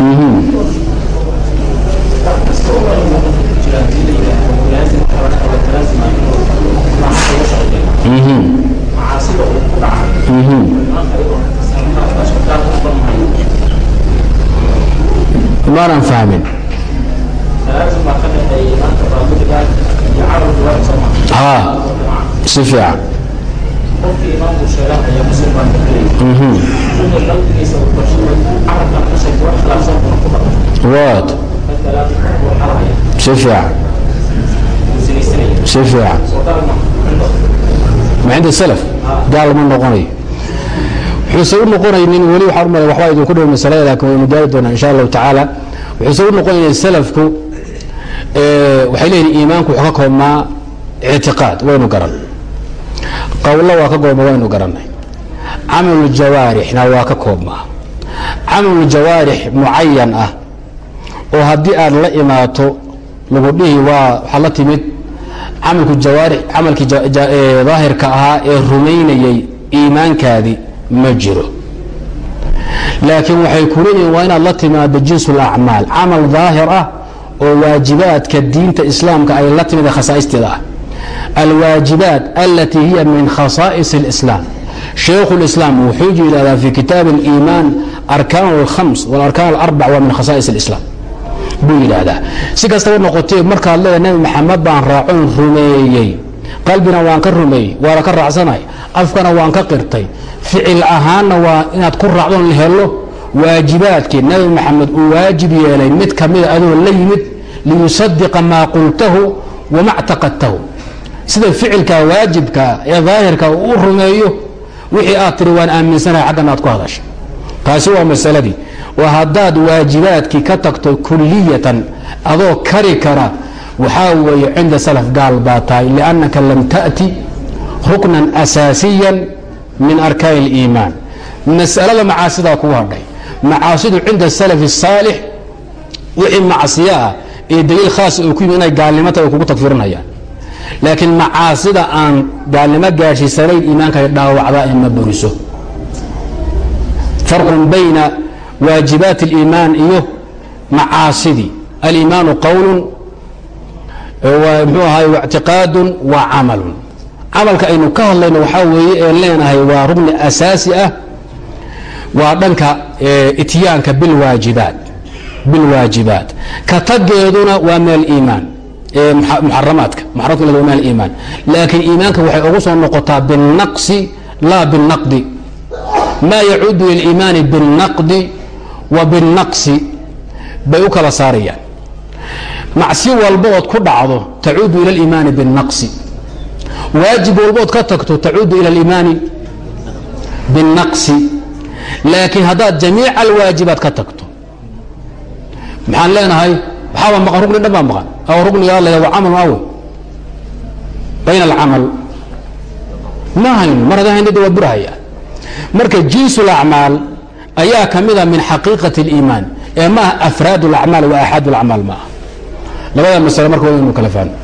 A: Mhm. Maanan fahmin si fiican waad si fiican si fiican ma cinda salaf gaal ma noqonayo wuxuuse u noqonaynin weli waxaan u malay waxbaa idinku dhow masalada laakiin waynu gaari doonaa insha allahu tacaala wuxuuse u noqonaynin salafku waxay leeyihiin iimaanku wuxuu ka koobmaa ictiqaad waynu garan. Qowlo waa ka koobma waynu garannay. Camaluljawaarixna waa ka koobmaa camaluljawaarix mucayan ah oo haddii aad la imaato lagu dhihi waa waxaa la timid camalku jawaarix camalkii daahirka ahaa ee rumaynayay iimaankaadii ma jiro laakiin waxay ku leeyihiin waa inaad la timaado jinsu lacmaal camal daahir ah oo waajibaadka diinta islaamka ay la timid khasaa'isteeda ah alwaajibaat alatii hiya min khasaa'is اlislaam shaykhu lislaam wuxuu yidhahdaa fi kitaab اliimaan arkaan اlkhams walarkaan alarbac waa min khasaa'is اlislaam buu yidhaahdaa si kastaba noqotee markaad leedahay nebi maxamed baan raacon rumeeyey qalbina waan ka rumeeyey waana ka raacsanay afkana waan ka qirtay. Ficil ahaanna waa inaad ku raacdon helo waajibaadkii. Nebi maxamed uu waajib yeelay mid kamida adoo la yimid liyusadiqa maa qultahu wama ctaqadtahu sida ficilka waajibka ee daahirka u rumeeyo wixii aad tiri waan aaminsanahay xaggan aad ku hadashay taasi waa masaladii. Oo haddaad waajibaadkii ka tagto kuliyatan adoo kari kara waxaa weeye cinda salaf gaal baa tahay liannaka lam ta'ti ruknan asaasiyan min arkaan اliimaan masalada macaasidaa kugu hadhay macaasidu cinda salaf الsaalix wixii macsiyo ah ee daliil khaasa oo ku yimid inay gaalnimota ay kugu tagfirinayaan laakiin macaasida aan gaalnimo gaadhsiisanayn iimaanka ay dhaawacdaa ee ma buriso farqun bayna waajibaat اliimaan iyo macaasidii aliimaanu qowlun mxuu ahay ictiqaadun wa camalun camalka aynu ka hadlayno waxaa weeye ee leenahay waa rugni asaasi ah waa dhanka ityaanka bilwaajibaat bilwaajibaat ka tageeduna waa meel iimaan muxaramaadka muxaramka waa meel iimaan laakiin iimaanka waxay ugu soo noqotaa biالnaqsi laa biالnaqdi ma yacuudu liliimaani biالnaqdi wa biالnaqsi bay u kala saarayaan macsi walba ood ku dhacdo tacuudu ila اliimaani biالnaqsi waajib walbood ka tagto tacuudu ila اliimaani biالnaqsi laakiin haddaad jamiic alwaajibaad ka tagto maxaan leenahay waxaaba maqan rugni dhan baa maqan aw rugnigaa la wa camal awe bayna alcamal ma hayno mar haddaan haynada waa burahaya marka jinsu lacmaal ayaa ka mida min xaqiiqati اliimaan ee maaha afraad اlacmaal wa axaad اlacmaal ma aha labada masale marka waa inu kala fahno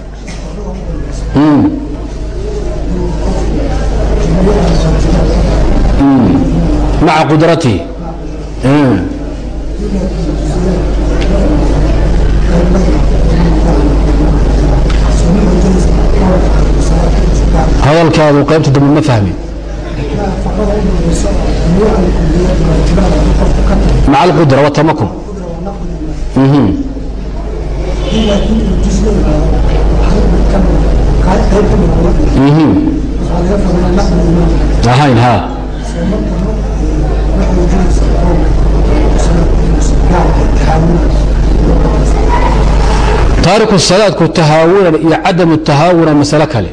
A: Maca qudratihi hadalkaadu qaybta dambe ma fahmin maca alqudra watamakun ahayn ha taariku salaadku tahaawunan iyo cadamu tahaawuna masale kale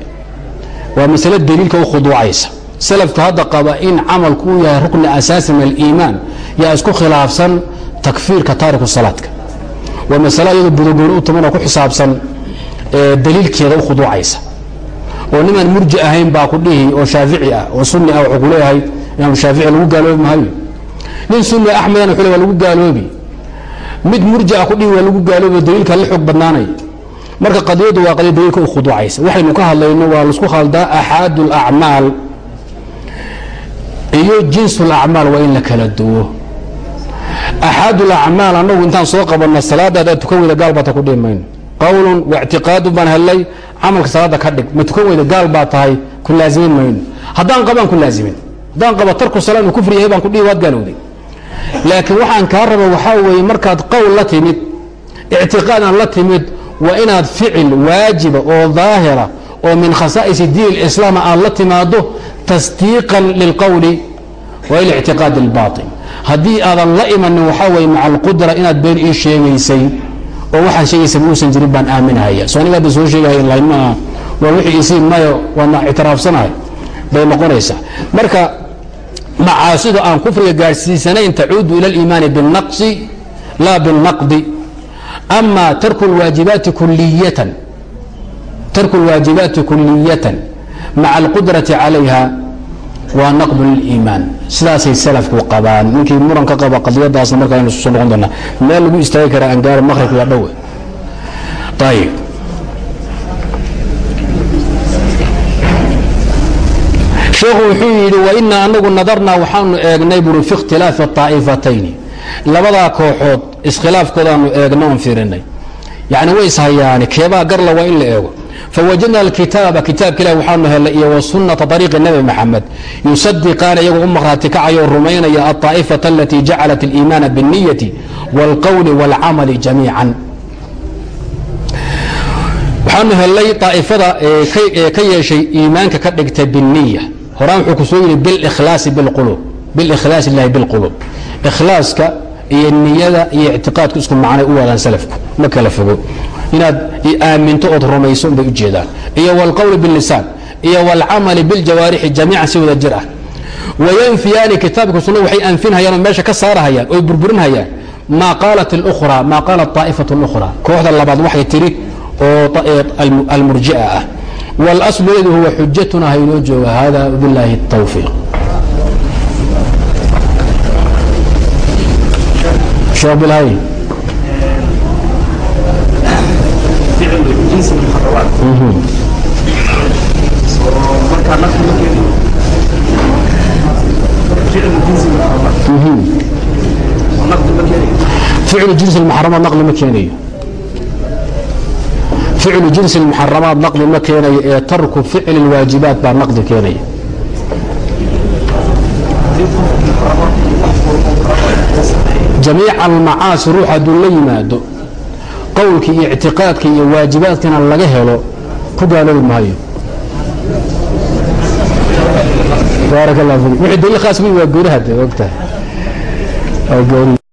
A: waa masale daliilka u khuduucaysa. Salafka hadda qaba in camalku uu yahay rukni asaasi min aliimaan yaa isku khilaafsan takfiirka taariku salaadka. Waa masale iyadoo budagooni u tuman oo ku xisaabsan daliilkeeda u khuduucaysa. Oo nimaan murji ahayn baa ku dhihi oo shaafici ah oo sunni ah wuxuu ku leeyahay imaam shaafici lagu gaaloobi maayo nin sunni axmedana wuxuu le waa lagu gaaloobi. Mid murji ah ku dhihi waa lagu gaaloobi oo daliilka la xoog badnaanaya marka qadiyadu waa qadiya daliilka u khuduucaysa waxaynu ka hadlayno waa la isku khaldaa axaadu alacmaal iyo jinsu alacmaal waa in la kala duwo. Axaadu lacmaal annagu intaan soo qabanna salaadaada tukan weyda gaal baata ku dhihi mayno waictiqaadun baan hellay camalka salaada ka dhig. Ma tukan weyda gaal baa tahay ku laazimin mayno haddaan qabaan ku laazimin haddaan qaba tarku sala inuu kufri yahay baan ku dhihi waad gaalowday laakiin waxaan kaa raba waxaa weeye markaad qowl la timid ictiqaadan la timid waa inaad ficil waajiba oo daahira oo min khasaa'isi diin اlislaam aad la timaado tasdiiqan lilqowli wa ilictiqaad اlbaطin haddii aadan la imanin waxaa weeye maca alqudra inaad been ii sheegaysay oo waxaan sheegaysa ma uusan jirin baan aaminahaya so aniga hadda soo sheegahaya lahayn maaha waa wixii isii mayo waana ictiraafsanahay bay noqonaysaa marka macaasidu aan kufriga gaadhsiisanayn tacuudu ila اliimaani biالnaqsi laa biالnaqdi ama tarku اlwaajibaati kuliyatan tarku اlwaajibaati kuliyatan maca alqudrati calayha waa naqdu liliimaan sidaasay salafku qabaan ninkii muran ka qaba qadiyadaasna markaa aynu soo noqon doonaa meel lagu istaagi karaa aan gaaro maqribka waa dhowe ayib sheekhu wuxuu yidhi wainaa anagu nadarnaa waxaanu eegnay buri fi ikhtilaafi طaa'ifatayni labadaa kooxood iskhilaafkoodaanu eegna on fiirinay yani way ishayaani keebaa garla waa in la eego fawajadna alkitaaba kitaabka ilah waxaanu helay iyo wasunata ariiqi nebi maxamed yusadiqaana iyagoo u maqhraati kacayo rumaynaya alطaa'ifata alatii jacalat اliimaana biاniyati wاlqowli wاlcamali jamiican waxaanu helay aa'ifada ee ka yeeshay iimaanka ka dhigtay biniya horaan wuxuu ku soo yidhi bilikhlaasi bilqulub bilikhlaasi illahi bilqulub ikhlaaska iyo niyada iyo ictiqaadku isku macnay u wadaan salafku ma kala fogo inaad aaminto ood rumayso unbay u jeedaan iyo wاlqowli biاlisaan iyo wاlcamali biاljawaarixi jamiican si wada jir ah wayanfiyaani kitaabka sunna waxay anfinhayaan oo meesha ka saarahayaan oy burburinhayaan maa qaalat اlأkhra maa qaalat طaa'ifaة اlأkhra kooxda labaad waxay tiri oo almurji'a ah wlslueedu huwa xujatuna haynoo jooga hada bilaahi tawfiiq ficlu jinsi maxaramaad naqli ma keenayo ficlu jinsi اmuxaramaad naqli ma keenayo ee tarku ficli اlwaajibaat baa naqdi keenaya jamiica almacaasi ruux hadduu la yimaado qowlkii iyo ictiqaadka iyo waajibaadkana laga helo ku gaaloobi maayo. Fik wixii daliil khaas waa gooni hadde ogtahay